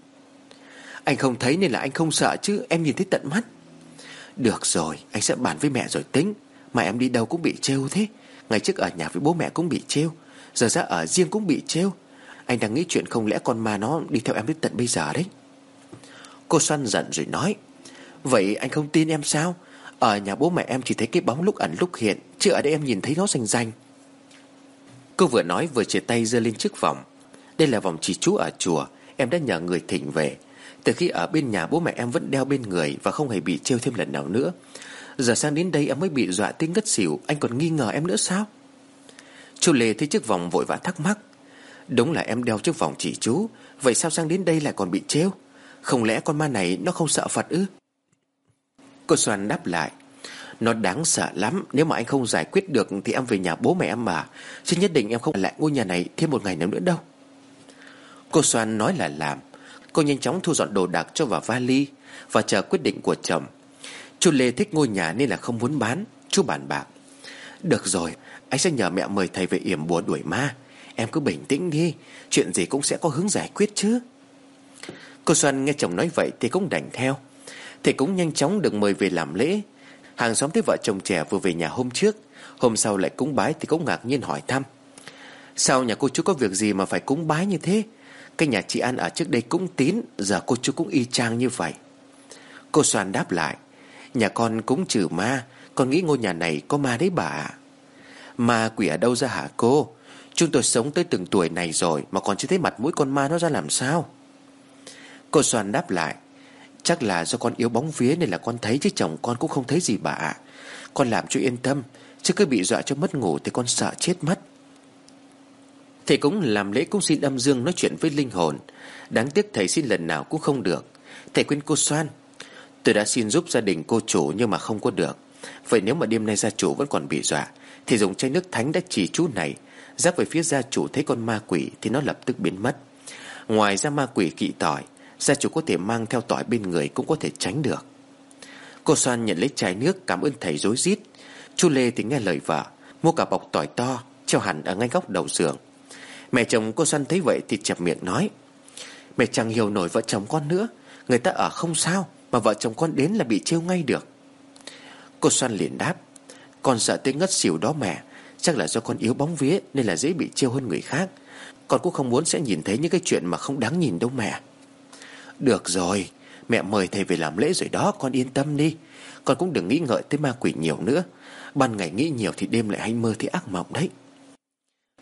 Anh không thấy nên là anh không sợ chứ Em nhìn thấy tận mắt được rồi, anh sẽ bàn với mẹ rồi, tính. Mà em đi đâu cũng bị trêu thế. Ngày trước ở nhà với bố mẹ cũng bị trêu. Giờ ra ở riêng cũng bị trêu. Anh đang nghĩ chuyện không lẽ con ma nó đi theo em đến tận bây giờ đấy? Cô Xuân giận rồi nói, Vậy anh không tin em sao? Ở nhà bố mẹ em chỉ thấy cái bóng lúc ẩn lúc hiện Chứ ở đây em nhìn thấy nó rành rành. Cô vừa nói vừa chia tay giơ lên chiếc vòng. Đây là vòng chỉ chú ở chùa, Em đã nhờ người thỉnh về. Từ khi ở bên nhà bố mẹ em vẫn đeo bên người Và không hề bị trêu thêm lần nào nữa. Giờ sang đến đây em mới bị dọa tiếng ngất xỉu, Anh còn nghi ngờ em nữa sao? Chú Lê thấy chiếc vòng vội vã thắc mắc. Đúng là em đeo chiếc vòng chỉ chú, Vậy sao sang đến đây lại còn bị trêu? Không lẽ con ma này nó không sợ Phật ư? Cô Soan đáp lại. Nó đáng sợ lắm, Nếu mà anh không giải quyết được Thì em về nhà bố mẹ em mà. Chứ nhất định em không lại ngôi nhà này thêm một ngày nào nữa đâu. Cô Soan nói là làm. Cô nhanh chóng thu dọn đồ đạc cho vào vali Và chờ quyết định của chồng. Chú Lê thích ngôi nhà nên là không muốn bán Chú bàn bạc. Được rồi, Anh sẽ nhờ mẹ mời thầy về yểm bùa đuổi ma. Em cứ bình tĩnh đi, Chuyện gì cũng sẽ có hướng giải quyết chứ. Cô Xuân nghe chồng nói vậy Thì cũng đành theo. Thầy cũng nhanh chóng được mời về làm lễ. Hàng xóm thấy vợ chồng trẻ vừa về nhà hôm trước, Hôm sau lại cúng bái Thì cũng ngạc nhiên hỏi thăm. Sao nhà cô chú có việc gì mà phải cúng bái như thế? Cái nhà chị An ở trước đây cũng tín, Giờ cô chú cũng y chang như vậy. Cô Soan đáp lại, Nhà con cũng trừ ma, Con nghĩ ngôi nhà này có ma đấy bà ạ. Ma quỷ ở đâu ra hả cô? Chúng tôi sống tới từng tuổi này rồi, Mà còn chưa thấy mặt mũi con ma nó ra làm sao? Cô Soan đáp lại, Chắc là do con yếu bóng vía Nên là con thấy chứ chồng con cũng không thấy gì bà ạ. Con làm cho yên tâm, Chứ cứ bị dọa cho mất ngủ Thì con sợ chết mất. Thầy cũng làm lễ cũng xin âm dương nói chuyện với linh hồn. Đáng tiếc thầy xin lần nào cũng không được. Thầy khuyên cô Soan, Tôi đã xin giúp gia đình cô chủ nhưng mà không có được. Vậy nếu mà đêm nay gia chủ vẫn còn bị dọa, Thì dùng chai nước thánh đã chỉ chú này. Rắc về phía gia chủ thấy con ma quỷ Thì nó lập tức biến mất. Ngoài ra ma quỷ kỵ tỏi, Gia chủ có thể mang theo tỏi bên người Cũng có thể tránh được. Cô Soan nhận lấy chai nước cảm ơn thầy rối rít. Chú Lê thì nghe lời vợ, Mua cả bọc tỏi to, Treo hẳn ở ngay góc đầu giường. Mẹ chồng cô Soan thấy vậy thì chẹp miệng nói, Mẹ chẳng hiểu nổi vợ chồng con nữa, Người ta ở không sao Mà vợ chồng con đến là bị trêu ngay được. Cô Soan liền đáp, Con sợ tới ngất xỉu đó mẹ, Chắc là do con yếu bóng vía Nên là dễ bị trêu hơn người khác. Con cũng không muốn sẽ nhìn thấy những cái chuyện mà không đáng nhìn đâu mẹ. Được rồi, Mẹ mời thầy về làm lễ rồi đó, Con yên tâm đi. Con cũng đừng nghĩ ngợi tới ma quỷ nhiều nữa. Ban ngày nghĩ nhiều thì đêm lại hay mơ thấy ác mộng đấy.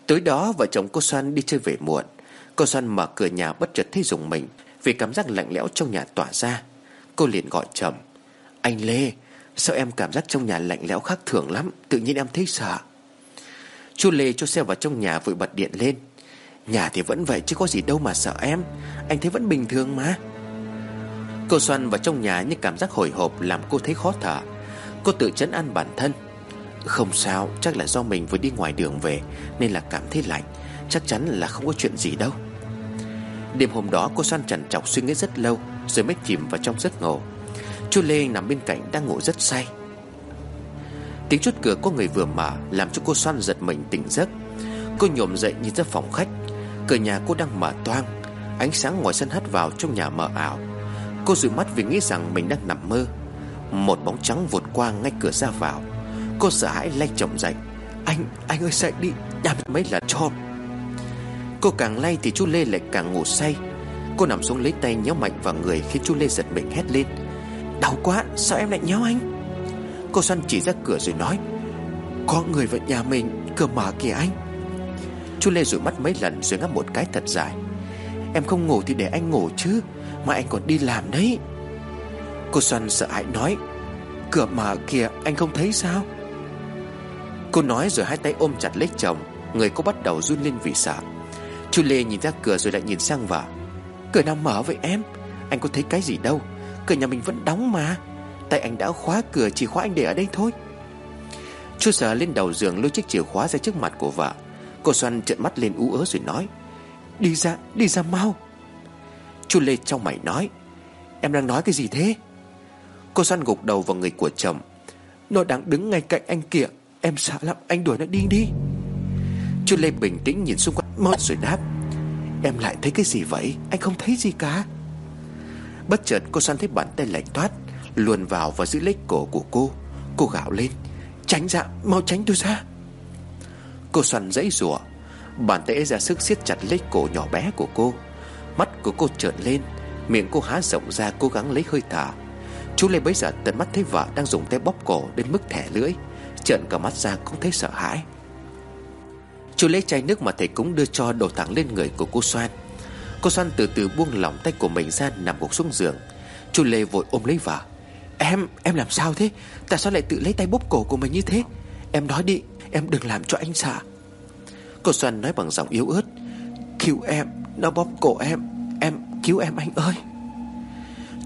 Tối đó, vợ chồng cô Soan đi chơi về muộn. Cô Soan mở cửa nhà bất chợt thấy dùng mình Vì cảm giác lạnh lẽo trong nhà tỏa ra. Cô liền gọi chồng Anh Lê, Sao em cảm giác trong nhà lạnh lẽo khác thường lắm? Tự nhiên em thấy sợ. Chú Lê cho xe vào trong nhà vội bật điện lên. Nhà thì vẫn vậy chứ có gì đâu mà sợ em. Anh thấy vẫn bình thường mà. Cô Xoan vào trong nhà những cảm giác hồi hộp Làm cô thấy khó thở. Cô tự chấn an bản thân. Không sao, chắc là do mình vừa đi ngoài đường về, Nên là cảm thấy lạnh. Chắc chắn là không có chuyện gì đâu. Đêm hôm đó, cô Xoan trằn trọc suy nghĩ rất lâu, Rồi mới chìm vào trong giấc ngủ. Chú Lê nằm bên cạnh đang ngủ rất say. Tiếng chốt cửa có người vừa mở Làm cho cô Xoan giật mình tỉnh giấc. Cô nhổm dậy nhìn ra phòng khách. Cửa nhà cô đang mở toang, Ánh sáng ngoài sân hắt vào trong nhà mờ ảo. Cô dụi mắt vì nghĩ rằng mình đang nằm mơ. Một bóng trắng vụt qua ngay cửa ra vào. Cô sợ hãi lay chồng dậy. Anh, anh ơi dậy đi Đạp mấy lần cho. Cô càng lay thì chú Lê lại càng ngủ say. Cô nằm xuống lấy tay nhéo mạnh vào người Khiến chú Lê giật mình hét lên. Đau quá sao em lại nhéo anh? Cô xoăn chỉ ra cửa rồi nói Có người vào nhà mình Cửa mở kìa anh. Chú Lê rủi mắt mấy lần rồi ngắp một cái thật dài. Em không ngủ thì để anh ngủ chứ Mà anh còn đi làm đấy. Cô Xuân sợ hãi nói Cửa mở kìa anh không thấy sao? Cô nói rồi hai tay ôm chặt lấy chồng Người cô bắt đầu run lên vì sợ. Chú Lê nhìn ra cửa rồi lại nhìn sang vợ. Cửa nào mở vậy em? Anh có thấy cái gì đâu Cửa nhà mình vẫn đóng mà. Tại anh đã khóa cửa Chỉ khóa anh để ở đây thôi. Chú sờ lên đầu giường lôi chiếc chìa khóa ra trước mặt của vợ. Cô Xoan trợn mắt lên ú ớ rồi nói Đi ra, đi ra mau. Chú Lê trong mày nói Em đang nói cái gì thế? Cô Xoan gục đầu vào người của chồng. Nó đang đứng ngay cạnh anh kìa. Em sợ lắm, anh đuổi nó đi đi. Chú Lê bình tĩnh nhìn xung quanh mất rồi đáp Em lại thấy cái gì vậy? Anh không thấy gì cả. Bất chợt cô Xoan thấy bàn tay lạnh toát Luồn vào và giữ lấy cổ của cô. Cô gào lên Tránh ra, mau tránh tôi ra. Cô Xoan dãy rủa Bàn tay ra sức siết chặt lấy cổ nhỏ bé của cô. Mắt của cô trợn lên Miệng cô há rộng ra cố gắng lấy hơi thở. Chú Lê bấy giờ tận mắt thấy vợ đang dùng tay bóp cổ đến mức thẻ lưỡi. Trợn cả mắt ra cũng thấy sợ hãi. Chú lấy chai nước mà thầy cúng đưa cho đổ thẳng lên người của cô Xoan Cô Xoan từ từ buông lỏng tay của mình ra nằm gục xuống giường. Chú Lê vội ôm lấy vợ. Em, em làm sao thế? Tại sao lại tự lấy tay bóp cổ của mình như thế? Em nói đi, em đừng làm cho anh sợ. Cô Xoan nói bằng giọng yếu ớt. Cứu em, nó bóp cổ em Em, cứu em anh ơi.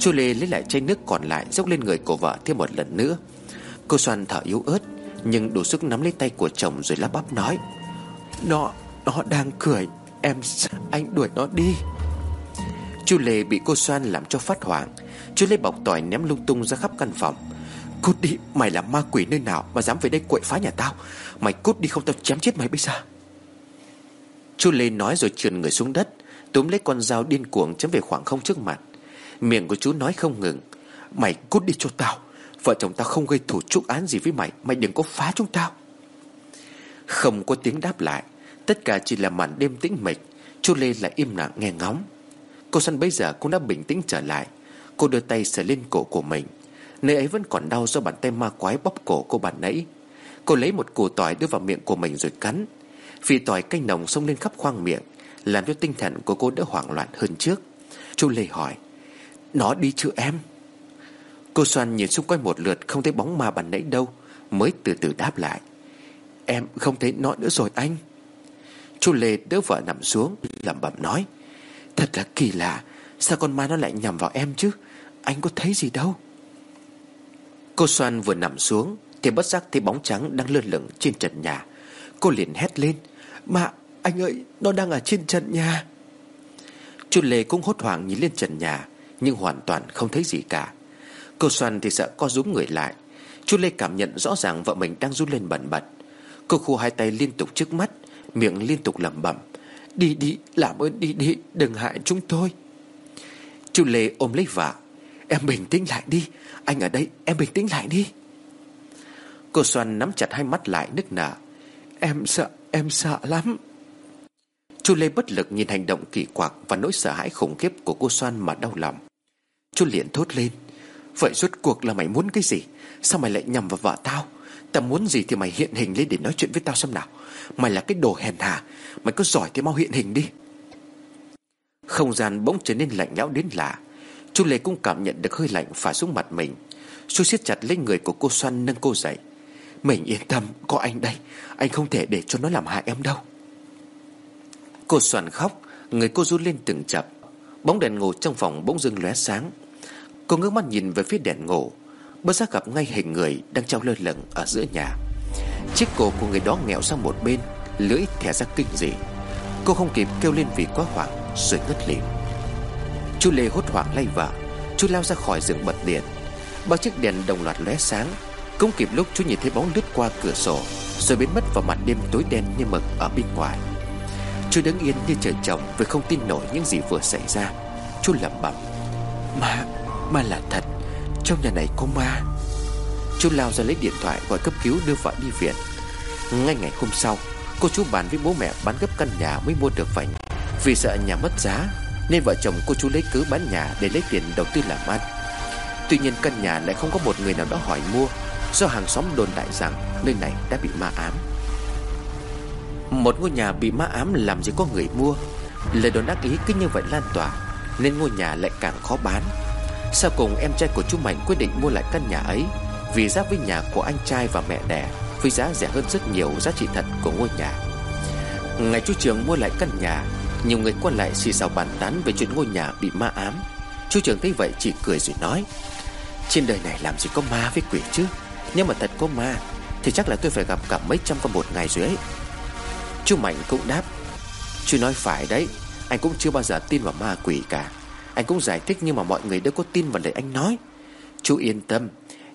Chú Lê lấy lại chai nước còn lại Dốc lên người của vợ thêm một lần nữa. Cô Soan thở yếu ớt. Nhưng đủ sức nắm lấy tay của chồng rồi lắp bắp nói Nó, nó đang cười Em, anh đuổi nó đi. Chú Lê bị cô Soan làm cho phát hoảng. Chú Lê bọc tỏi ném lung tung ra khắp căn phòng. Cút đi, mày là ma quỷ nơi nào Mà dám về đây quậy phá nhà tao? Mày cút đi không tao chém chết mày bây giờ. Chú Lê nói rồi trườn người xuống đất Túm lấy con dao điên cuồng chém về khoảng không trước mặt. Miệng của chú nói không ngừng Mày cút đi cho tao Vợ chồng ta không gây thủ trúc án gì với mày Mày đừng có phá chúng tao. Không có tiếng đáp lại, Tất cả chỉ là màn đêm tĩnh mịch Chú Lê lại im lặng nghe ngóng. Cô Săn bây giờ cũng đã bình tĩnh trở lại. Cô đưa tay sờ lên cổ của mình. Nơi ấy vẫn còn đau do bàn tay ma quái bóp cổ cô bàn nãy. Cô lấy một củ tỏi đưa vào miệng của mình rồi cắn. Vì tỏi canh nồng xông lên khắp khoang miệng, Làm cho tinh thần của cô đỡ hoảng loạn hơn trước. Chú Lê hỏi, Nó đi chưa em? Cô Soan nhìn xung quanh một lượt Không thấy bóng ma bàn nãy đâu, Mới từ từ đáp lại. Em không thấy nó nữa rồi anh. Chú Lê đỡ vợ nằm xuống, lẩm bẩm nói, Thật là kỳ lạ, Sao con ma nó lại nhằm vào em chứ? Anh có thấy gì đâu. Cô Soan vừa nằm xuống Thì bất giác thấy bóng trắng đang lơ lửng trên trần nhà. Cô liền hét lên Mà anh ơi, Nó đang ở trên trần nhà. Chú Lê cũng hốt hoảng nhìn lên trần nhà, Nhưng hoàn toàn không thấy gì cả. Cô xoan thì sợ co rúm người lại. Chú Lê cảm nhận rõ ràng vợ mình đang run lên bẩn bật. Cô khu hai tay liên tục trước mắt, Miệng liên tục lẩm bẩm. Đi đi, làm ơn, đi đi, Đừng hại chúng tôi. Chú Lê ôm lấy vợ. Em bình tĩnh lại đi, Anh ở đây, em bình tĩnh lại đi. Cô xoan nắm chặt hai mắt lại nức nở. Em sợ em sợ lắm. Chú Lê bất lực nhìn hành động kỳ quặc Và nỗi sợ hãi khủng khiếp của cô xoan mà đau lòng. Chú liền thốt lên. Vậy rốt cuộc là mày muốn cái gì? Sao mày lại nhầm vào vợ tao? Tao muốn gì thì mày hiện hình lên để nói chuyện với tao xem nào. Mày là cái đồ hèn hà Mày có giỏi thì mau hiện hình đi. Không gian bỗng trở nên lạnh lẽo đến lạ. Chú Lê cũng cảm nhận được hơi lạnh phả xuống mặt mình. Chú siết chặt lấy người của cô Xoan nâng cô dậy. Mình yên tâm, Có anh đây. Anh không thể để cho nó làm hại em đâu. Cô Xoan khóc, Người cô run lên từng chập. Bóng đèn ngủ trong phòng bỗng dưng lóe sáng. Cô ngước mắt nhìn về phía đèn ngủ Bất giác gặp ngay hình người Đang treo lơ lửng ở giữa nhà. Chiếc cổ của người đó nghẹo sang một bên Lưỡi thẻ ra kinh dị. Cô không kịp kêu lên vì quá hoảng Rồi ngất lịm. Chú Lê hốt hoảng lay vợ Chú lao ra khỏi giường bật điện. Bao chiếc đèn đồng loạt lóe sáng Cũng kịp lúc chú nhìn thấy bóng lướt qua cửa sổ Rồi biến mất vào mặt đêm tối đen như mực ở bên ngoài. Chú đứng yên như trời trồng Vì không tin nổi những gì vừa xảy ra. Chú lẩm bẩm Ma, ma là thật. Trong nhà này có ma. Chú lao ra lấy điện thoại gọi cấp cứu đưa vợ đi viện. Ngay ngày hôm sau, Cô chú bàn với bố mẹ bán gấp căn nhà mới mua được vành. Vì sợ nhà mất giá, Nên vợ chồng cô chú lấy cớ bán nhà Để lấy tiền đầu tư làm ăn. Tuy nhiên căn nhà lại không có một người nào đó hỏi mua, Do hàng xóm đồn đại rằng Nơi này đã bị ma ám. Một ngôi nhà bị ma ám làm gì có người mua. Lời đồn ác ý cứ như vậy lan tỏa, Nên ngôi nhà lại càng khó bán. Sau cùng em trai của chú Mạnh quyết định mua lại căn nhà ấy? Vì giáp với nhà của anh trai và mẹ đẻ, Với giá rẻ hơn rất nhiều, giá trị thật của ngôi nhà. Ngày chú Trường mua lại căn nhà, Nhiều người qua lại xì xào bàn tán Về chuyện ngôi nhà bị ma ám. Chú Trường thấy vậy chỉ cười rồi nói, Trên đời này làm gì có ma với quỷ chứ? Nhưng mà thật có ma, Thì chắc là tôi phải gặp cả mấy trăm con một ngày rồi ấy. Chú Mạnh cũng đáp, Chú nói phải đấy, Anh cũng chưa bao giờ tin vào ma quỷ cả. Anh cũng giải thích nhưng mà mọi người đâu có tin vào lời anh nói. Chú yên tâm,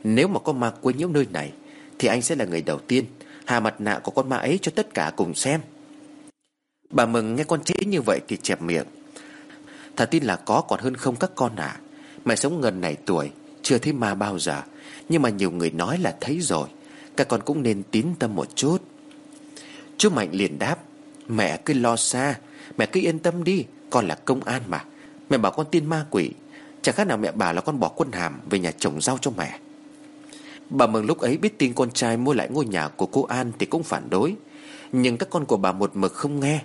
Nếu mà có ma quấy nhiễu nơi này, Thì anh sẽ là người đầu tiên Hà mặt nạ của con ma ấy cho tất cả cùng xem. Bà Mừng nghe con chế như vậy thì chẹp miệng. Thật tin là có còn hơn không các con à. Mẹ sống gần này tuổi, Chưa thấy ma bao giờ. Nhưng mà nhiều người nói là thấy rồi. Các con cũng nên tín tâm một chút. Chú Mạnh liền đáp, Mẹ cứ lo xa, Mẹ cứ yên tâm đi, Con là công an mà. Mẹ bảo con tin ma quỷ. Chẳng khác nào mẹ bà là con bỏ quân hàm Về nhà chồng rau cho mẹ. Bà Mừng lúc ấy biết tin con trai mua lại ngôi nhà của cô An Thì cũng phản đối. Nhưng các con của bà một mực không nghe.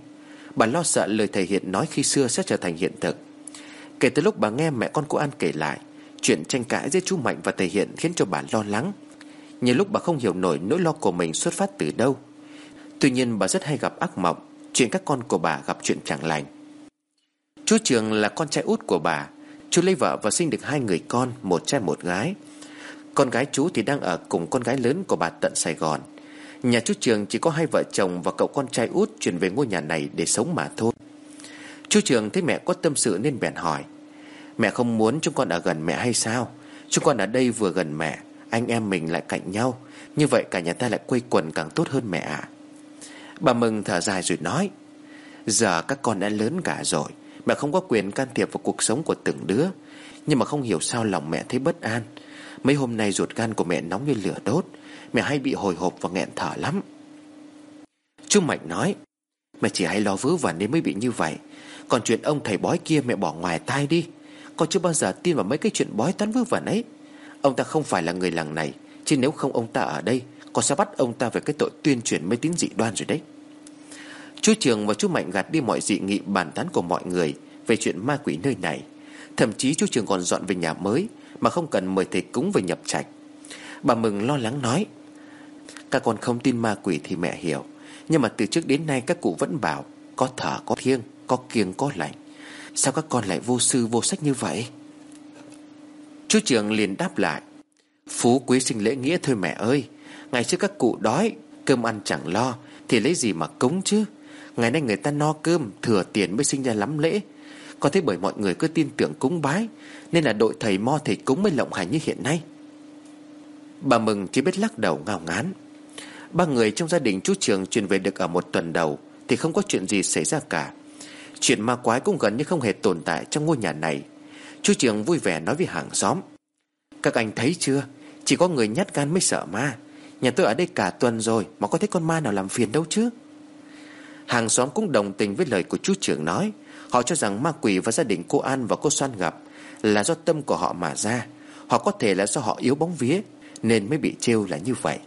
Bà lo sợ lời thầy Hiện nói khi xưa sẽ trở thành hiện thực. Kể từ lúc bà nghe mẹ con cô An kể lại, Chuyện tranh cãi giữa chú Mạnh và thầy Hiện khiến cho bà lo lắng. Nhiều lúc bà không hiểu nổi nỗi lo của mình xuất phát từ đâu. Tuy nhiên bà rất hay gặp ác mộng, Chuyện các con của bà gặp chuyện chẳng lành. Chú Trường là con trai út của bà. Chú lấy vợ và sinh được hai người con, Một trai, một gái. Con gái chú thì đang ở cùng con gái lớn của bà tận Sài Gòn. Nhà chú Trường chỉ có hai vợ chồng Và cậu con trai út chuyển về ngôi nhà này để sống mà thôi. Chú Trường thấy mẹ có tâm sự nên bèn hỏi, Mẹ không muốn chúng con ở gần mẹ hay sao? Chúng con ở đây vừa gần mẹ, Anh em mình lại cạnh nhau. Như vậy cả nhà ta lại quây quần càng tốt hơn mẹ ạ. Bà Mừng thở dài rồi nói, Giờ các con đã lớn cả rồi. Mẹ không có quyền can thiệp vào cuộc sống của từng đứa. Nhưng mà không hiểu sao lòng mẹ thấy bất an. Mấy hôm nay ruột gan của mẹ nóng như lửa đốt. Mẹ hay bị hồi hộp và nghẹn thở lắm. Chú Mạnh nói, Mẹ chỉ hay lo vớ vẩn nên mới bị như vậy. Còn chuyện ông thầy bói kia mẹ bỏ ngoài tai đi. Con chưa bao giờ tin vào mấy cái chuyện bói toán vớ vẩn ấy. Ông ta không phải là người làng này, Chứ nếu không ông ta ở đây, Con sẽ bắt ông ta về cái tội tuyên truyền mê tín dị đoan rồi đấy. Chú Trường và chú Mạnh gạt đi mọi dị nghị, bàn tán của mọi người Về chuyện ma quỷ nơi này. Thậm chí chú Trường còn dọn về nhà mới Mà không cần mời thầy cúng về nhập trạch. Bà Mừng lo lắng nói, Các con không tin ma quỷ thì mẹ hiểu, Nhưng mà từ trước đến nay các cụ vẫn bảo, Có thở có thiêng, Có kiêng, có lạnh Sao các con lại vô sư, vô sách như vậy? Chú Trường liền đáp lại, Phú quý sinh lễ nghĩa thôi mẹ ơi. Ngày trước các cụ đói, Cơm ăn chẳng lo, Thì lấy gì mà cúng chứ? Ngày nay người ta no cơm, Thừa tiền mới sinh ra lắm lễ. Có thế bởi mọi người cứ tin tưởng cúng bái, Nên là đội thầy mo thầy cúng mới lộng hành như hiện nay. Bà Mừng chỉ biết lắc đầu ngao ngán. Ba người trong gia đình chú Trường chuyển về được ở một tuần đầu, Thì không có chuyện gì xảy ra cả. Chuyện ma quái cũng gần như không hề tồn tại trong ngôi nhà này. Chú Trường vui vẻ nói với hàng xóm. Các anh thấy chưa? Chỉ có người nhát gan mới sợ ma. Nhà tôi ở đây cả tuần rồi, Mà có thấy con ma nào làm phiền đâu chứ? Hàng xóm cũng đồng tình với lời của chú trưởng nói. Họ cho rằng ma quỷ và gia đình cô An và cô Soan gặp Là do tâm của họ mà ra. Họ có thể là do họ yếu bóng vía, Nên mới bị trêu là như vậy.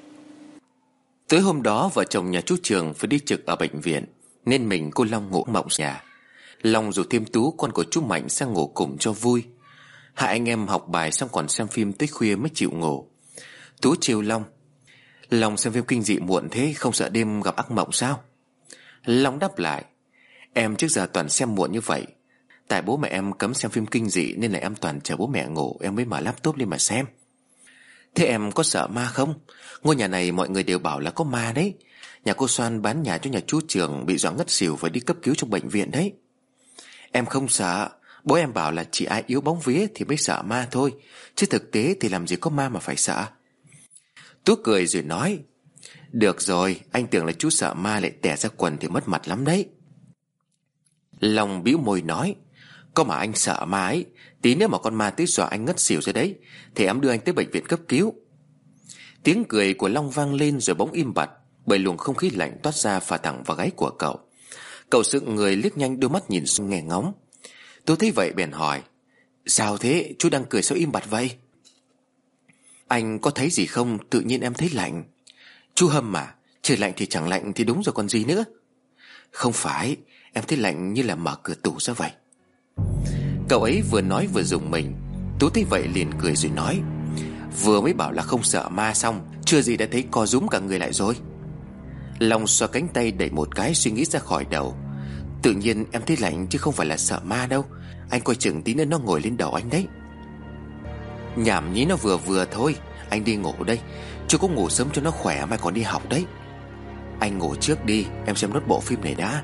Tới hôm đó, vợ chồng nhà chú Trường phải đi trực ở bệnh viện, Nên mình cô Long ngủ mộng nhà. Long rủ thêm Tú, con của chú Mạnh, sang ngủ cùng cho vui. Hai anh em học bài xong còn xem phim tới khuya mới chịu ngủ. Tú trêu Long Long xem phim kinh dị muộn thế, Không sợ đêm gặp ác mộng sao? Long đáp lại, Em trước giờ toàn xem muộn như vậy. Tại bố mẹ em cấm xem phim kinh dị Nên là em toàn chờ bố mẹ ngủ, Em mới mở laptop lên mà xem. Thế em có sợ ma không? Ngôi nhà này mọi người đều bảo là có ma đấy. Nhà cô Soan bán nhà cho nhà chú Trường Bị dọa ngất xỉu phải đi cấp cứu trong bệnh viện đấy. Em không sợ. Bố em bảo là chỉ ai yếu bóng vía Thì mới sợ ma thôi. Chứ thực tế thì làm gì có ma mà phải sợ. Tú cười rồi nói được rồi, Anh tưởng là chú sợ ma lại tẻ ra quần Thì mất mặt lắm đấy. Long bĩu môi nói, Có mà anh sợ ma ấy, Tí nữa mà con ma tới dọa anh ngất xỉu rồi đấy, Thì em đưa anh tới bệnh viện cấp cứu. Tiếng cười của Long vang lên rồi bỗng im bặt, Bởi luồng không khí lạnh toát ra phả thẳng vào gáy của cậu. Cậu dựng người liếc nhanh đôi mắt nhìn xuống nghe ngóng. Tôi thấy vậy bèn hỏi, Sao thế? Chú đang cười sao im bặt vậy? Anh có thấy gì không? Tự nhiên em thấy lạnh. Chú hâm mà, Trời lạnh thì chẳng lạnh thì đúng rồi còn gì nữa. Không phải, Em thấy lạnh như là mở cửa tủ ra vậy. Cậu ấy vừa nói vừa dùng mình. Tú thấy vậy liền cười rồi nói, Vừa mới bảo là không sợ ma xong, Chưa gì đã thấy co rúm cả người lại rồi. Long xoa cánh tay đẩy một cái suy nghĩ ra khỏi đầu. Tự nhiên em thấy lạnh chứ không phải là sợ ma đâu. Anh coi chừng tí nữa nó ngồi lên đầu anh đấy. Nhảm nhí nó vừa vừa thôi, Anh đi ngủ đây. Chú cũng ngủ sớm cho nó khỏe, mai còn đi học đấy. Anh ngủ trước đi, Em xem nốt bộ phim này đã.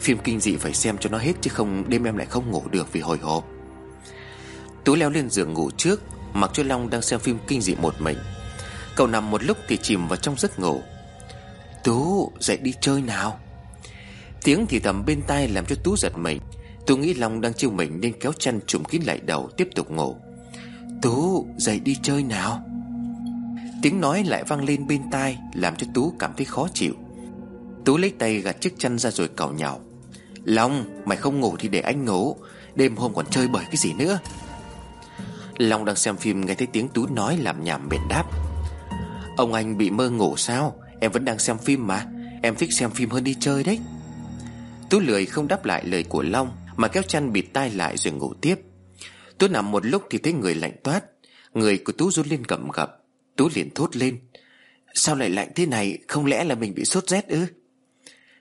Phim kinh dị phải xem cho nó hết Chứ không đêm em lại không ngủ được vì hồi hộp. Tú leo lên giường ngủ trước, Mặc cho Long đang xem phim kinh dị một mình. Cậu nằm một lúc thì chìm vào trong giấc ngủ. Tú, dậy đi chơi nào. Tiếng thì thầm bên tai làm cho Tú giật mình. Tú nghĩ Long đang chiêu mình Nên kéo chăn trùm kín lại đầu, Tiếp tục ngủ. Tú, dậy đi chơi nào. Tiếng nói lại vang lên bên tai, Làm cho Tú cảm thấy khó chịu. Tú lấy tay gạt chiếc chăn ra rồi cào nhào. Long, mày không ngủ thì để anh ngủ, Đêm hôm còn chơi bời cái gì nữa? Long đang xem phim nghe thấy tiếng Tú nói làm nhảm bền đáp. Ông anh bị mơ ngủ sao? Em vẫn đang xem phim mà, Em thích xem phim hơn đi chơi đấy. Tú lười không đáp lại lời của Long, Mà kéo chăn bịt tai lại rồi ngủ tiếp. Tú nằm một lúc thì thấy người lạnh toát. Người của Tú run lên cầm gập. Tú liền thốt lên. Sao lại lạnh thế này? Không lẽ là mình bị sốt rét ư?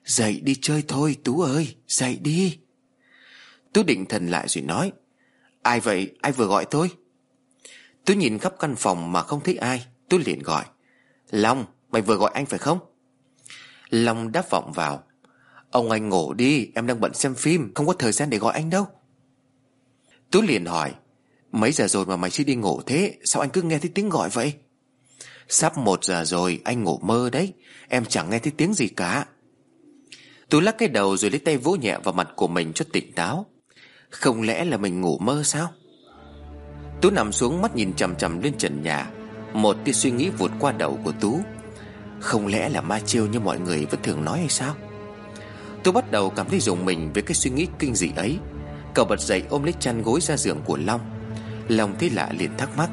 Dậy đi chơi thôi, Tú ơi, Dậy đi. Tú định thần lại rồi nói. Ai vậy? Ai vừa gọi tôi? Tú nhìn khắp căn phòng mà không thấy ai. Tú liền gọi. Long, mày vừa gọi anh phải không? Long đáp vọng vào. Ông anh ngủ đi, Em đang bận xem phim, Không có thời gian để gọi anh đâu. Tú liền hỏi. Mấy giờ rồi mà mày chưa đi ngủ thế? Sao anh cứ nghe thấy tiếng gọi vậy? Sắp một giờ rồi, anh ngủ mơ đấy. Em chẳng nghe thấy tiếng gì cả. Tú lắc cái đầu rồi lấy tay vỗ nhẹ vào mặt của mình cho tỉnh táo. Không lẽ là mình ngủ mơ sao? Tú nằm xuống mắt nhìn chằm chằm lên trần nhà. Một tia suy nghĩ vụt qua đầu của Tú. Không lẽ là ma chiêu như mọi người vẫn thường nói hay sao? Tú bắt đầu cảm thấy dùng mình với cái suy nghĩ kinh dị ấy. Cậu bật dậy ôm lấy chăn gối ra giường của Long. Long thấy lạ liền thắc mắc.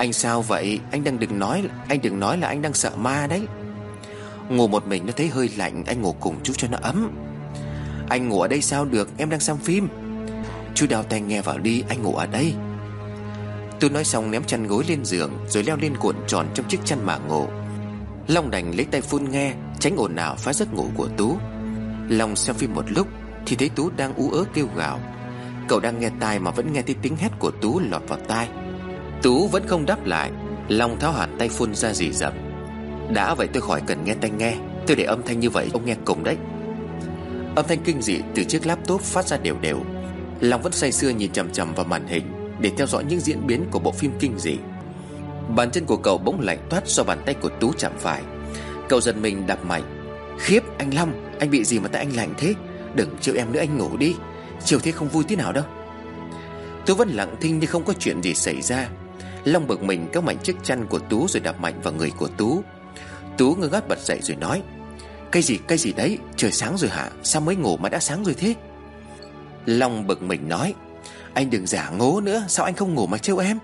Anh sao vậy? Anh đang đừng nói, Anh đừng nói là anh đang sợ ma đấy. Ngủ một mình nó thấy hơi lạnh, Anh ngủ cùng chú cho nó ấm. Anh ngủ ở đây sao được? Em đang xem phim. Chú đào tay nghe vào đi, Anh ngủ ở đây. Tôi nói xong ném chăn gối lên giường, Rồi leo lên cuộn tròn trong chiếc chăn mà ngủ. Long đành lấy tay phun nghe, Tránh ồn nào phá giấc ngủ của Tú. Long xem phim một lúc, Thì thấy Tú đang ú ớ kêu gào. Cậu đang nghe tai mà vẫn nghe thấy tiếng hét của Tú lọt vào tai. Tú vẫn không đáp lại. Long tháo hẳn tay phun ra dì dầm Đã vậy tôi khỏi cần nghe tay nghe. Tôi để âm thanh như vậy, ông nghe cùng đấy. Âm thanh kinh dị từ chiếc laptop phát ra đều đều. Long vẫn say sưa nhìn chầm chầm vào màn hình Để theo dõi những diễn biến của bộ phim kinh dị. Bàn chân của cậu bỗng lạnh toát do bàn tay của Tú chạm phải. Cậu giật mình đạp mạnh. Khiếp, anh Long, Anh bị gì mà tay anh lạnh thế? Đừng chịu em nữa, anh ngủ đi. Chiều thế không vui tí nào đâu. Tú vẫn lặng thinh như không có chuyện gì xảy ra. Long bực mình kéo mạnh chiếc chăn của Tú Rồi đạp mạnh vào người của Tú. Tú ngơ ngác bật dậy rồi nói, Cái gì cái gì đấy? Trời sáng rồi hả? Sao mới ngủ mà đã sáng rồi thế? Long bực mình nói, Anh đừng giả ngố nữa, Sao anh không ngủ mà trêu em?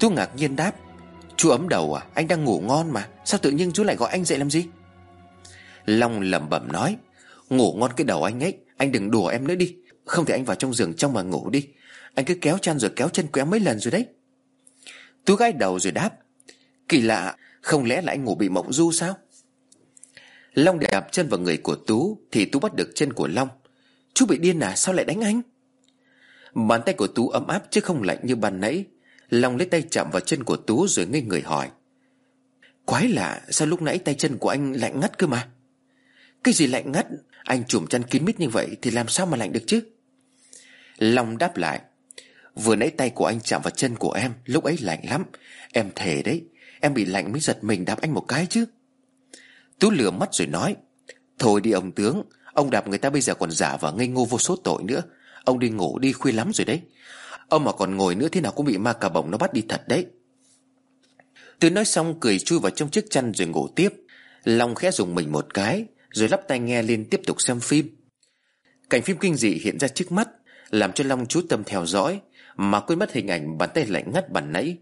Tú ngạc nhiên đáp, Chú ấm đầu à? Anh đang ngủ ngon mà. Sao tự nhiên chú lại gọi anh dậy làm gì? Long lẩm bẩm nói, Ngủ ngon cái đầu anh ấy. Anh đừng đùa em nữa đi. Không thể anh vào trong giường trong mà ngủ đi. Anh cứ kéo chăn rồi kéo chân của em mấy lần rồi đấy. Tú gái đầu rồi đáp, Kỳ lạ, Không lẽ lại ngủ bị mộng du sao? Long đạp chân vào người của Tú, Thì Tú bắt được chân của Long. Chú bị điên à sao lại đánh anh? Bàn tay của Tú ấm áp chứ không lạnh như ban nãy. Long lấy tay chạm vào chân của Tú rồi ngây người hỏi, Quái lạ, sao lúc nãy tay chân của anh lạnh ngắt cơ mà? Cái gì lạnh ngắt? Anh trùm chăn kín mít như vậy Thì làm sao mà lạnh được chứ? Long đáp lại Vừa nãy tay của anh chạm vào chân của em, Lúc ấy lạnh lắm. Em thề đấy, Em bị lạnh mới giật mình đạp anh một cái chứ. Tú lửa mắt rồi nói, Thôi đi ông tướng, Ông đạp người ta bây giờ còn giả và ngây ngô vô số tội nữa. Ông đi ngủ đi khuya lắm rồi đấy. Ông mà còn ngồi nữa thế nào cũng bị ma cà bồng nó bắt đi thật đấy. Tú nói xong cười chui vào trong chiếc chăn rồi ngủ tiếp. Long khẽ dùng mình một cái, Rồi lắp tai nghe lên tiếp tục xem phim. Cảnh phim kinh dị hiện ra trước mắt, Làm cho Long chú tâm theo dõi. Mà quên mất hình ảnh bàn tay lạnh ngắt bàn nãy.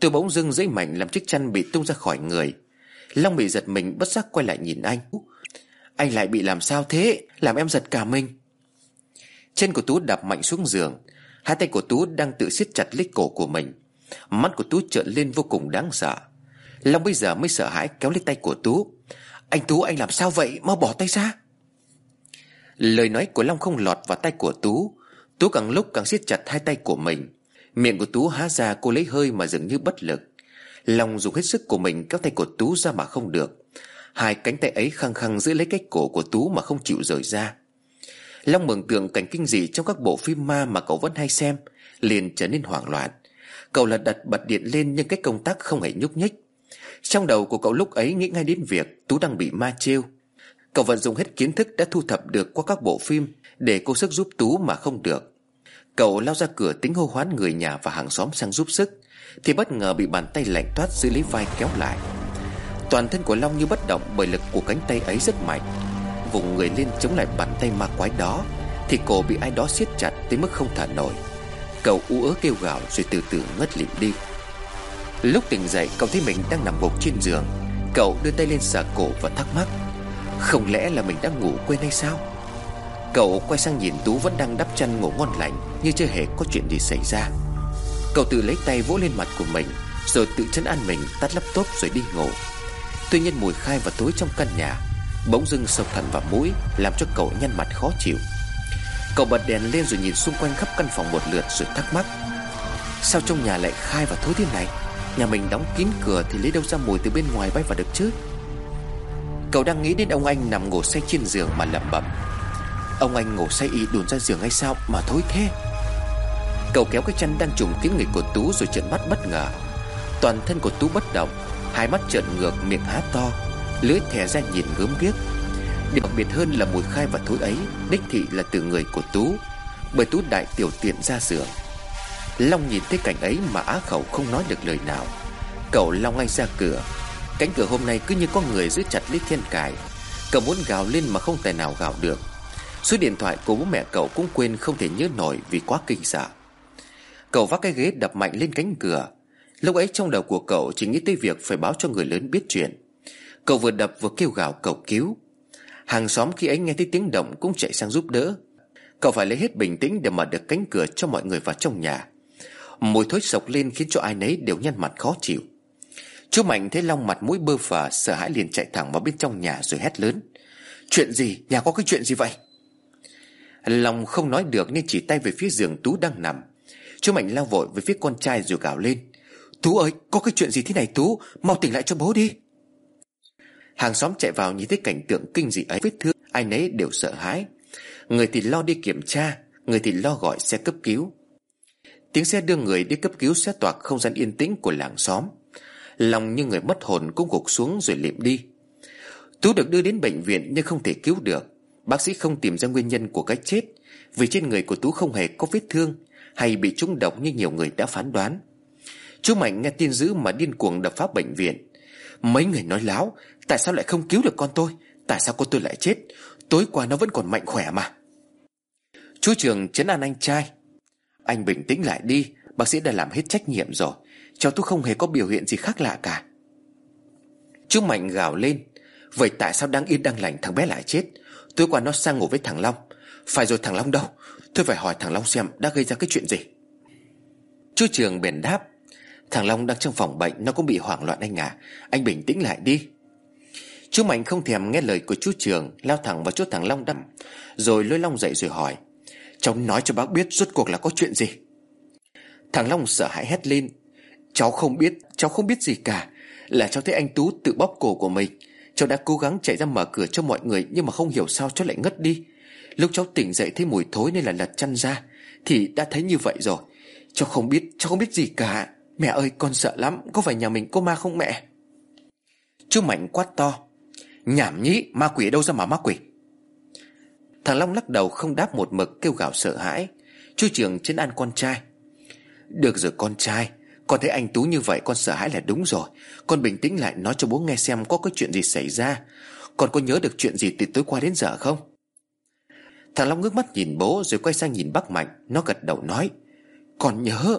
Tôi bỗng dưng giấy mảnh làm chiếc chăn bị tung ra khỏi người. Long bị giật mình, bất giác quay lại nhìn anh. Anh lại bị làm sao thế? Làm em giật cả mình. Chân của Tú đạp mạnh xuống giường. Hai tay của Tú đang tự siết chặt lấy cổ của mình. Mắt của Tú trợn lên vô cùng đáng sợ. Long bây giờ mới sợ hãi kéo lấy tay của Tú. Anh Tú, anh làm sao vậy? Mau bỏ tay ra. Lời nói của Long không lọt vào tay của Tú. Tú càng lúc càng siết chặt hai tay của mình. Miệng của Tú há ra cô lấy hơi mà dường như bất lực. Long dùng hết sức của mình kéo tay của Tú ra mà không được. Hai cánh tay ấy khăng khăng giữ lấy cái cổ của Tú mà không chịu rời ra. Long mường tượng cảnh kinh dị trong các bộ phim ma mà cậu vẫn hay xem, Liền trở nên hoảng loạn. Cậu lật đặt bật điện lên nhưng cái công tắc không hề nhúc nhích. Trong đầu của cậu lúc ấy nghĩ ngay đến việc Tú đang bị ma trêu. Cậu vẫn dùng hết kiến thức đã thu thập được qua các bộ phim để cố sức giúp Tú mà không được. Cậu lao ra cửa tính hô hoán người nhà và hàng xóm sang giúp sức, Thì bất ngờ bị bàn tay lạnh toát giữ lấy vai kéo lại. Toàn thân của Long như bất động bởi lực của cánh tay ấy rất mạnh. Vùng người lên chống lại bàn tay ma quái đó, Thì cổ bị ai đó siết chặt tới mức không thở nổi. Cậu ú ớ kêu gào rồi từ từ ngất lịm đi. Lúc tỉnh dậy, cậu thấy mình đang nằm gục trên giường. Cậu đưa tay lên sờ cổ và thắc mắc, Không lẽ là mình đang ngủ quên hay sao? Cậu quay sang nhìn Tú vẫn đang đắp chăn ngủ ngon lành, Như chưa hề có chuyện gì xảy ra. Cậu tự lấy tay vỗ lên mặt của mình, Rồi tự chấn an mình tắt laptop rồi đi ngủ. Tuy nhiên mùi khai và tối trong căn nhà Bỗng dưng sộc thẳng vào mũi, Làm cho cậu nhăn mặt khó chịu. Cậu bật đèn lên rồi nhìn xung quanh khắp căn phòng một lượt rồi thắc mắc, Sao trong nhà lại khai và thối thế này? Nhà mình đóng kín cửa thì lấy đâu ra mùi từ bên ngoài bay vào được chứ? Cậu đang nghĩ đến ông anh nằm ngủ say trên giường mà lẩm bẩm Ông anh ngủ say y đùn ra giường hay sao mà thối thế? Cậu kéo cái chăn đang trùng kín người của Tú rồi trợn mắt bất ngờ. Toàn thân của Tú bất động, Hai mắt trợn ngược, miệng há to, Lưỡi thè ra nhìn gớm ghiếc. Điều đặc biệt hơn là mùi khai và thối ấy, Đích thị là từ người của Tú, Bởi Tú đại tiểu tiện ra giường. Long nhìn thấy cảnh ấy mà á khẩu không nói được lời nào. Cậu long ngay ra cửa. Cánh cửa hôm nay cứ như có người giữ chặt lấy thiên cài. Cậu muốn gào lên mà không tài nào gào được. Số điện thoại của bố mẹ cậu cũng quên không thể nhớ nổi vì quá kinh sợ. Cậu vác cái ghế đập mạnh lên cánh cửa. Lúc ấy trong đầu của cậu chỉ nghĩ tới việc phải báo cho người lớn biết chuyện. Cậu vừa đập vừa kêu gào cầu cứu. Hàng xóm khi ấy nghe thấy tiếng động cũng chạy sang giúp đỡ. Cậu phải lấy hết bình tĩnh để mở được cánh cửa cho mọi người vào trong nhà. Mùi thối sộc lên khiến cho ai nấy đều nhăn mặt khó chịu. Chú Mạnh thấy Long mặt mũi bơ phờ, Sợ hãi liền chạy thẳng vào bên trong nhà rồi hét lớn. Chuyện gì? Nhà có cái chuyện gì vậy? Lòng không nói được nên chỉ tay về phía giường Tú đang nằm. Chú Mạnh lao vội về phía con trai rồi gào lên. Tú ơi, có cái chuyện gì thế này Tú? Mau tỉnh lại cho bố đi. Hàng xóm chạy vào nhìn thấy cảnh tượng kinh dị ấy, vết thương, Ai nấy đều sợ hãi. Người thì lo đi kiểm tra, Người thì lo gọi xe cấp cứu. Tiếng xe đưa người đi cấp cứu xé toạc không gian yên tĩnh của làng xóm. Lòng như người mất hồn cũng gục xuống rồi liệm đi. Tú được đưa đến bệnh viện nhưng không thể cứu được. Bác sĩ không tìm ra nguyên nhân của cái chết, Vì trên người của Tú không hề có vết thương Hay bị trúng độc như nhiều người đã phán đoán. Chú Mạnh nghe tin dữ mà điên cuồng đập phá bệnh viện. Mấy người nói láo, Tại sao lại không cứu được con tôi? Tại sao con tôi lại chết? Tối qua nó vẫn còn mạnh khỏe mà. Chú Trường chấn an anh trai. Anh bình tĩnh lại đi, Bác sĩ đã làm hết trách nhiệm rồi Cháu tôi không hề có biểu hiện gì khác lạ cả. Chú Mạnh gào lên. Vậy tại sao đang yên đang lành thằng bé lại chết? Tối qua nó sang ngủ với thằng Long. Phải rồi thằng Long đâu? Tôi phải hỏi thằng Long xem đã gây ra cái chuyện gì. Chú Trường bền đáp. Thằng Long đang trong phòng bệnh, Nó cũng bị hoảng loạn anh à. Anh bình tĩnh lại đi. Chú Mạnh không thèm nghe lời của chú Trường, Lao thẳng vào chỗ thằng Long đâm Rồi lôi Long dậy rồi hỏi. Cháu nói cho bác biết rốt cuộc là có chuyện gì? Thằng Long sợ hãi hét lên. Cháu không biết, Cháu không biết gì cả. Là cháu thấy anh Tú tự bóp cổ của mình. Cháu đã cố gắng chạy ra mở cửa cho mọi người Nhưng mà không hiểu sao cháu lại ngất đi. Lúc cháu tỉnh dậy thấy mùi thối nên là lật chăn ra, Thì đã thấy như vậy rồi. Cháu không biết, Cháu không biết gì cả. Mẹ ơi, con sợ lắm. Có phải nhà mình có ma không mẹ? Chú Mạnh quát to. Nhảm nhí, ma quỷ ở đâu ra mà ma quỷ? Thằng Long lắc đầu không đáp một mực, kêu gào sợ hãi. Chú trường trên ăn con trai. Được rồi con trai con thấy anh Tú như vậy, con sợ hãi là đúng rồi. Con bình tĩnh lại nói cho bố nghe xem có cái chuyện gì xảy ra. Con có nhớ được chuyện gì từ tối qua đến giờ không? Thằng Long ngước mắt nhìn bố rồi quay sang nhìn bác Mạnh. Nó gật đầu nói, Con nhớ.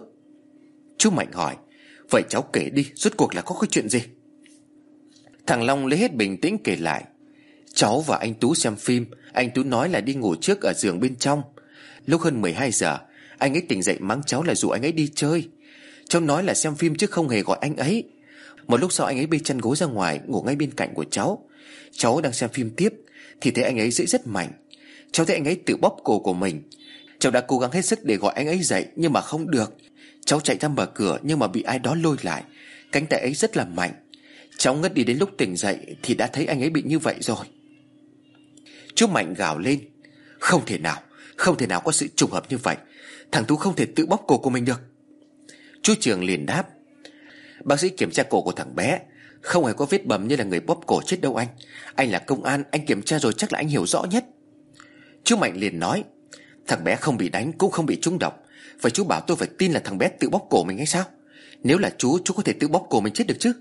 Chú Mạnh hỏi, Vậy cháu kể đi, Rốt cuộc là có cái chuyện gì? Thằng Long lấy hết bình tĩnh kể lại, Cháu và anh Tú xem phim. Anh Tú nói là đi ngủ trước ở giường bên trong. Lúc hơn 12 giờ, Anh ấy tỉnh dậy mắng cháu là dụ anh ấy đi chơi. Cháu nói là xem phim chứ không hề gọi anh ấy. Một lúc sau anh ấy bê chân gối ra ngoài, Ngủ ngay bên cạnh của cháu. Cháu đang xem phim tiếp, Thì thấy anh ấy dậy rất mạnh. Cháu thấy anh ấy tự bóp cổ của mình. Cháu đã cố gắng hết sức để gọi anh ấy dậy, Nhưng mà không được. Cháu chạy ra mở cửa, nhưng mà bị ai đó lôi lại. Cánh tay ấy rất là mạnh. Cháu ngất đi đến lúc tỉnh dậy, Thì đã thấy anh ấy bị như vậy rồi. Chú Mạnh gào lên. Không thể nào, Không thể nào có sự trùng hợp như vậy. Thằng Tú không thể tự bóp cổ của mình được. Chú Trường liền đáp. Bác sĩ kiểm tra cổ của thằng bé. Không hề có vết bầm như là người bóp cổ chết đâu anh. Anh là công an, Anh kiểm tra rồi chắc là anh hiểu rõ nhất. Chú Mạnh liền nói, Thằng bé không bị đánh cũng không bị trúng độc. Vậy chú bảo tôi phải tin là thằng bé tự bóp cổ mình hay sao? Nếu là chú Chú có thể tự bóp cổ mình chết được chứ?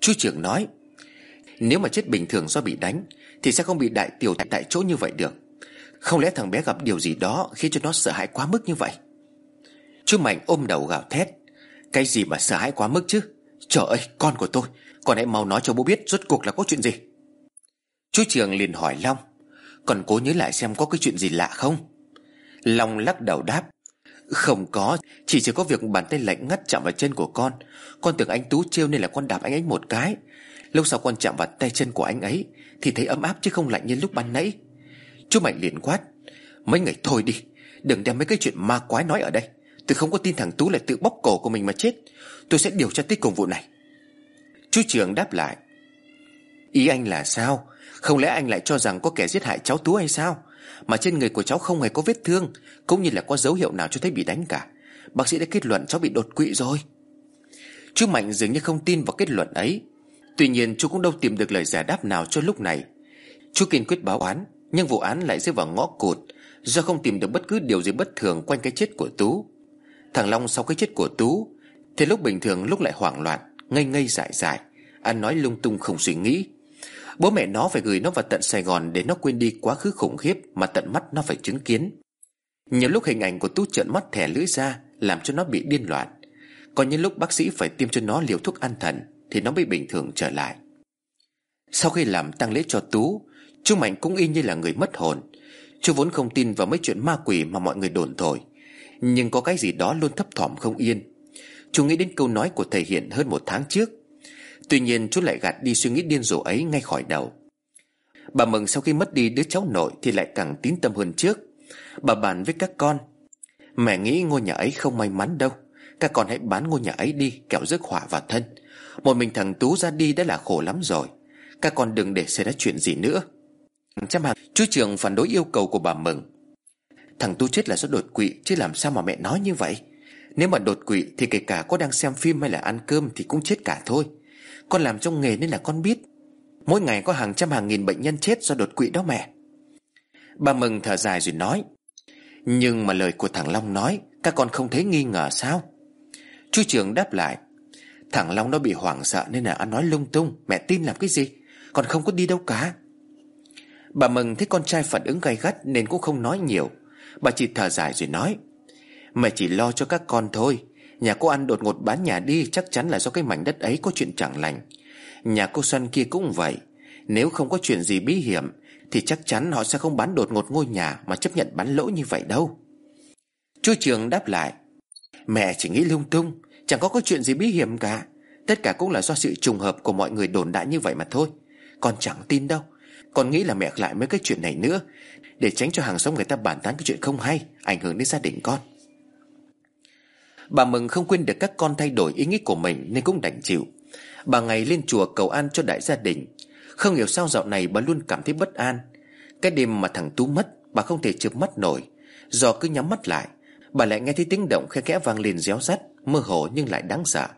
Chú trưởng nói, Nếu mà chết bình thường do bị đánh Thì sẽ không bị đại tiểu tại chỗ như vậy được. Không lẽ thằng bé gặp điều gì đó Khiến cho nó sợ hãi quá mức như vậy? Chú Mạnh ôm đầu gào thét. Cái gì mà sợ hãi quá mức chứ? Trời ơi, con của tôi, Con hãy mau nói cho bố biết rốt cuộc là có chuyện gì. Chú trường liền hỏi Long, Còn cố nhớ lại xem có cái chuyện gì lạ không? Long lắc đầu đáp, Không có, Chỉ chỉ có việc bàn tay lạnh ngắt chạm vào chân của con. Con tưởng anh Tú trêu nên là con đạp anh ấy một cái. Lâu sau con chạm vào tay chân của anh ấy, Thì thấy ấm áp chứ không lạnh như lúc ban nãy. Chú Mạnh liền quát, Mấy người thôi đi, Đừng đem mấy cái chuyện ma quái nói ở đây. Tôi không có tin thằng Tú lại tự bóc cổ của mình mà chết. Tôi sẽ điều tra tích cùng vụ này. Chú trưởng đáp lại. Ý anh là sao? Không lẽ anh lại cho rằng có kẻ giết hại cháu Tú hay sao? Mà trên người của cháu không hề có vết thương, Cũng như là có dấu hiệu nào cho thấy bị đánh cả. Bác sĩ đã kết luận cháu bị đột quỵ rồi. Chú Mạnh dường như không tin vào kết luận ấy. Tuy nhiên, chú cũng đâu tìm được lời giải đáp nào cho lúc này. Chú kiên quyết báo án, Nhưng vụ án lại rơi vào ngõ cụt, Do không tìm được bất cứ điều gì bất thường quanh cái chết của Tú. Thằng Long sau cái chết của Tú, Thì lúc bình thường lúc lại hoảng loạn, Ngây ngây dại dại, Ăn nói lung tung không suy nghĩ. Bố mẹ nó phải gửi nó vào tận Sài Gòn Để nó quên đi quá khứ khủng khiếp Mà tận mắt nó phải chứng kiến. Nhiều lúc hình ảnh của Tú trợn mắt thẻ lưỡi ra, Làm cho nó bị điên loạn. Còn những lúc bác sĩ phải tiêm cho nó liều thuốc an thần, Thì nó mới bình thường trở lại. Sau khi làm tang lễ cho Tú Chú Mạnh cũng y như là người mất hồn. Chú vốn không tin vào mấy chuyện ma quỷ mà mọi người đồn thổi. Nhưng có cái gì đó luôn thấp thỏm không yên. Chú nghĩ đến câu nói của thầy Hiện hơn một tháng trước. Tuy nhiên chú lại gạt đi suy nghĩ điên rồ ấy ngay khỏi đầu. Bà Mừng sau khi mất đi đứa cháu nội Thì lại càng tín tâm hơn trước. Bà bàn với các con, Mẹ nghĩ ngôi nhà ấy không may mắn đâu. Các con hãy bán ngôi nhà ấy đi, Kẻo rước họa vào thân. Một mình thằng Tú ra đi đã là khổ lắm rồi. Các con đừng để xảy ra chuyện gì nữa. Chăm hàng Chú trường phản đối yêu cầu của bà Mừng. Thằng tu chết là do đột quỵ, Chứ làm sao mà mẹ nói như vậy? Nếu mà đột quỵ thì kể cả có đang xem phim hay là ăn cơm Thì cũng chết cả thôi. Con làm trong nghề nên là con biết. Mỗi ngày có hàng trăm hàng nghìn bệnh nhân chết do đột quỵ đó mẹ. Bà Mừng thở dài rồi nói, Nhưng mà lời của thằng Long nói, Các con không thấy nghi ngờ sao? Chú trưởng đáp lại, Thằng Long nó bị hoảng sợ nên là ăn nói lung tung, Mẹ tin làm cái gì? Còn không có đi đâu cả. Bà Mừng thấy con trai phản ứng gay gắt Nên cũng không nói nhiều. Bà chỉ thở dài rồi nói Mẹ chỉ lo cho các con thôi. Nhà cô ăn đột ngột bán nhà đi, Chắc chắn là do cái mảnh đất ấy có chuyện chẳng lành. Nhà cô Xuân kia cũng vậy. Nếu không có chuyện gì bí hiểm, Thì chắc chắn họ sẽ không bán đột ngột ngôi nhà Mà chấp nhận bán lỗ như vậy đâu. Chú Trường đáp lại, Mẹ chỉ nghĩ lung tung, Chẳng có có chuyện gì bí hiểm cả. Tất cả cũng là do sự trùng hợp của mọi người đồn đại như vậy mà thôi. Con chẳng tin đâu. Con nghĩ là mẹ lại mấy cái chuyện này nữa. Để tránh cho hàng xóm người ta bàn tán cái chuyện không hay, Ảnh hưởng đến gia đình con. Bà Mừng không quên được các con thay đổi ý nghĩ của mình Nên cũng đành chịu. Bà ngày lên chùa cầu an cho đại gia đình. Không hiểu sao dạo này bà luôn cảm thấy bất an. Cái đêm mà thằng Tú mất, Bà không thể chợp mắt nổi. Do cứ nhắm mắt lại, Bà lại nghe thấy tiếng động khe khẽ vang lên réo rắt, Mơ hồ nhưng lại đáng sợ.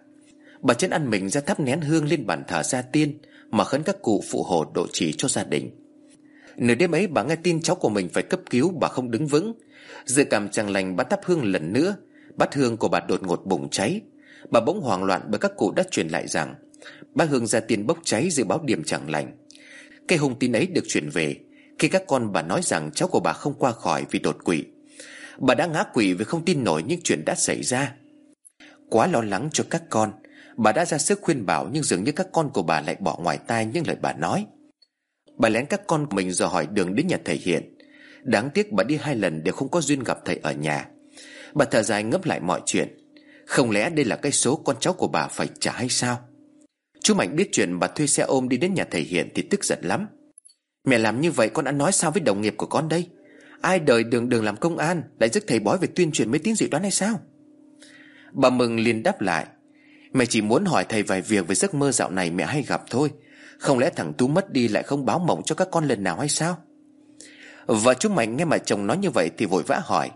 Bà chân ăn mình ra thắp nén hương lên bàn thờ gia tiên Mà khấn các cụ phụ hộ độ trì cho gia đình. Nửa đêm ấy bà nghe tin cháu của mình phải cấp cứu, Bà không đứng vững. Dự cảm chẳng lành bà thắp hương lần nữa Bát hương của bà đột ngột bùng cháy. Bà bỗng hoảng loạn bởi các cụ đã truyền lại rằng Bát Hương ra tiền bốc cháy dự báo điểm chẳng lành. Cái hung tin ấy được chuyển về Khi các con bà nói rằng cháu của bà không qua khỏi vì đột quỵ. Bà đã ngã quỵ vì không tin nổi những chuyện đã xảy ra. Quá lo lắng cho các con, Bà đã ra sức khuyên bảo Nhưng dường như các con của bà lại bỏ ngoài tai những lời bà nói. Bà lén các con của mình dò hỏi đường đến nhà thầy Hiện. Đáng tiếc bà đi hai lần đều không có duyên gặp thầy ở nhà. Bà thở dài ngấp lại mọi chuyện. Không lẽ đây là cái số con cháu của bà phải trả hay sao? Chú Mạnh biết chuyện bà thuê xe ôm đi đến nhà thầy Hiện Thì tức giận lắm. Mẹ làm như vậy con đã nói sao với đồng nghiệp của con đây? Ai đời đường đường làm công an Lại giúp thầy bói về tuyên truyền mấy tín dị đoán hay sao? Bà Mừng liền đáp lại. Mẹ chỉ muốn hỏi thầy vài việc về giấc mơ dạo này mẹ hay gặp thôi. Không lẽ thằng Tú mất đi lại không báo mộng cho các con lần nào hay sao? Và chú Mạnh nghe mà chồng nói như vậy thì vội vã hỏi.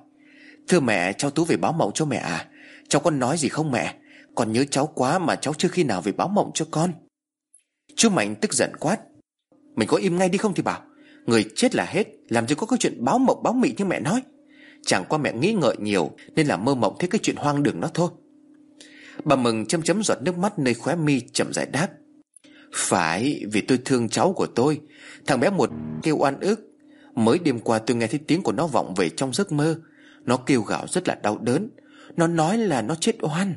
Thưa mẹ, cháu Tú về báo mộng cho mẹ à? Cháu con nói gì không mẹ? Con nhớ cháu quá mà cháu chưa khi nào về báo mộng cho con. Chú Mạnh tức giận quát. Mình có im ngay đi không thì bảo. Người chết là hết, Làm gì có cái chuyện báo mộng, báo mị như mẹ nói. Chẳng qua mẹ nghĩ ngợi nhiều, Nên là mơ mộng thấy cái chuyện hoang đường đó thôi. Bà Mừng chấm chấm giọt nước mắt nơi khóe mi chậm giải đáp. Phải, vì tôi thương cháu của tôi. Thằng bé một kêu oan ức. Mới đêm qua tôi nghe thấy tiếng của nó vọng về trong giấc mơ. Nó kêu gào rất là đau đớn. Nó nói là nó chết oan.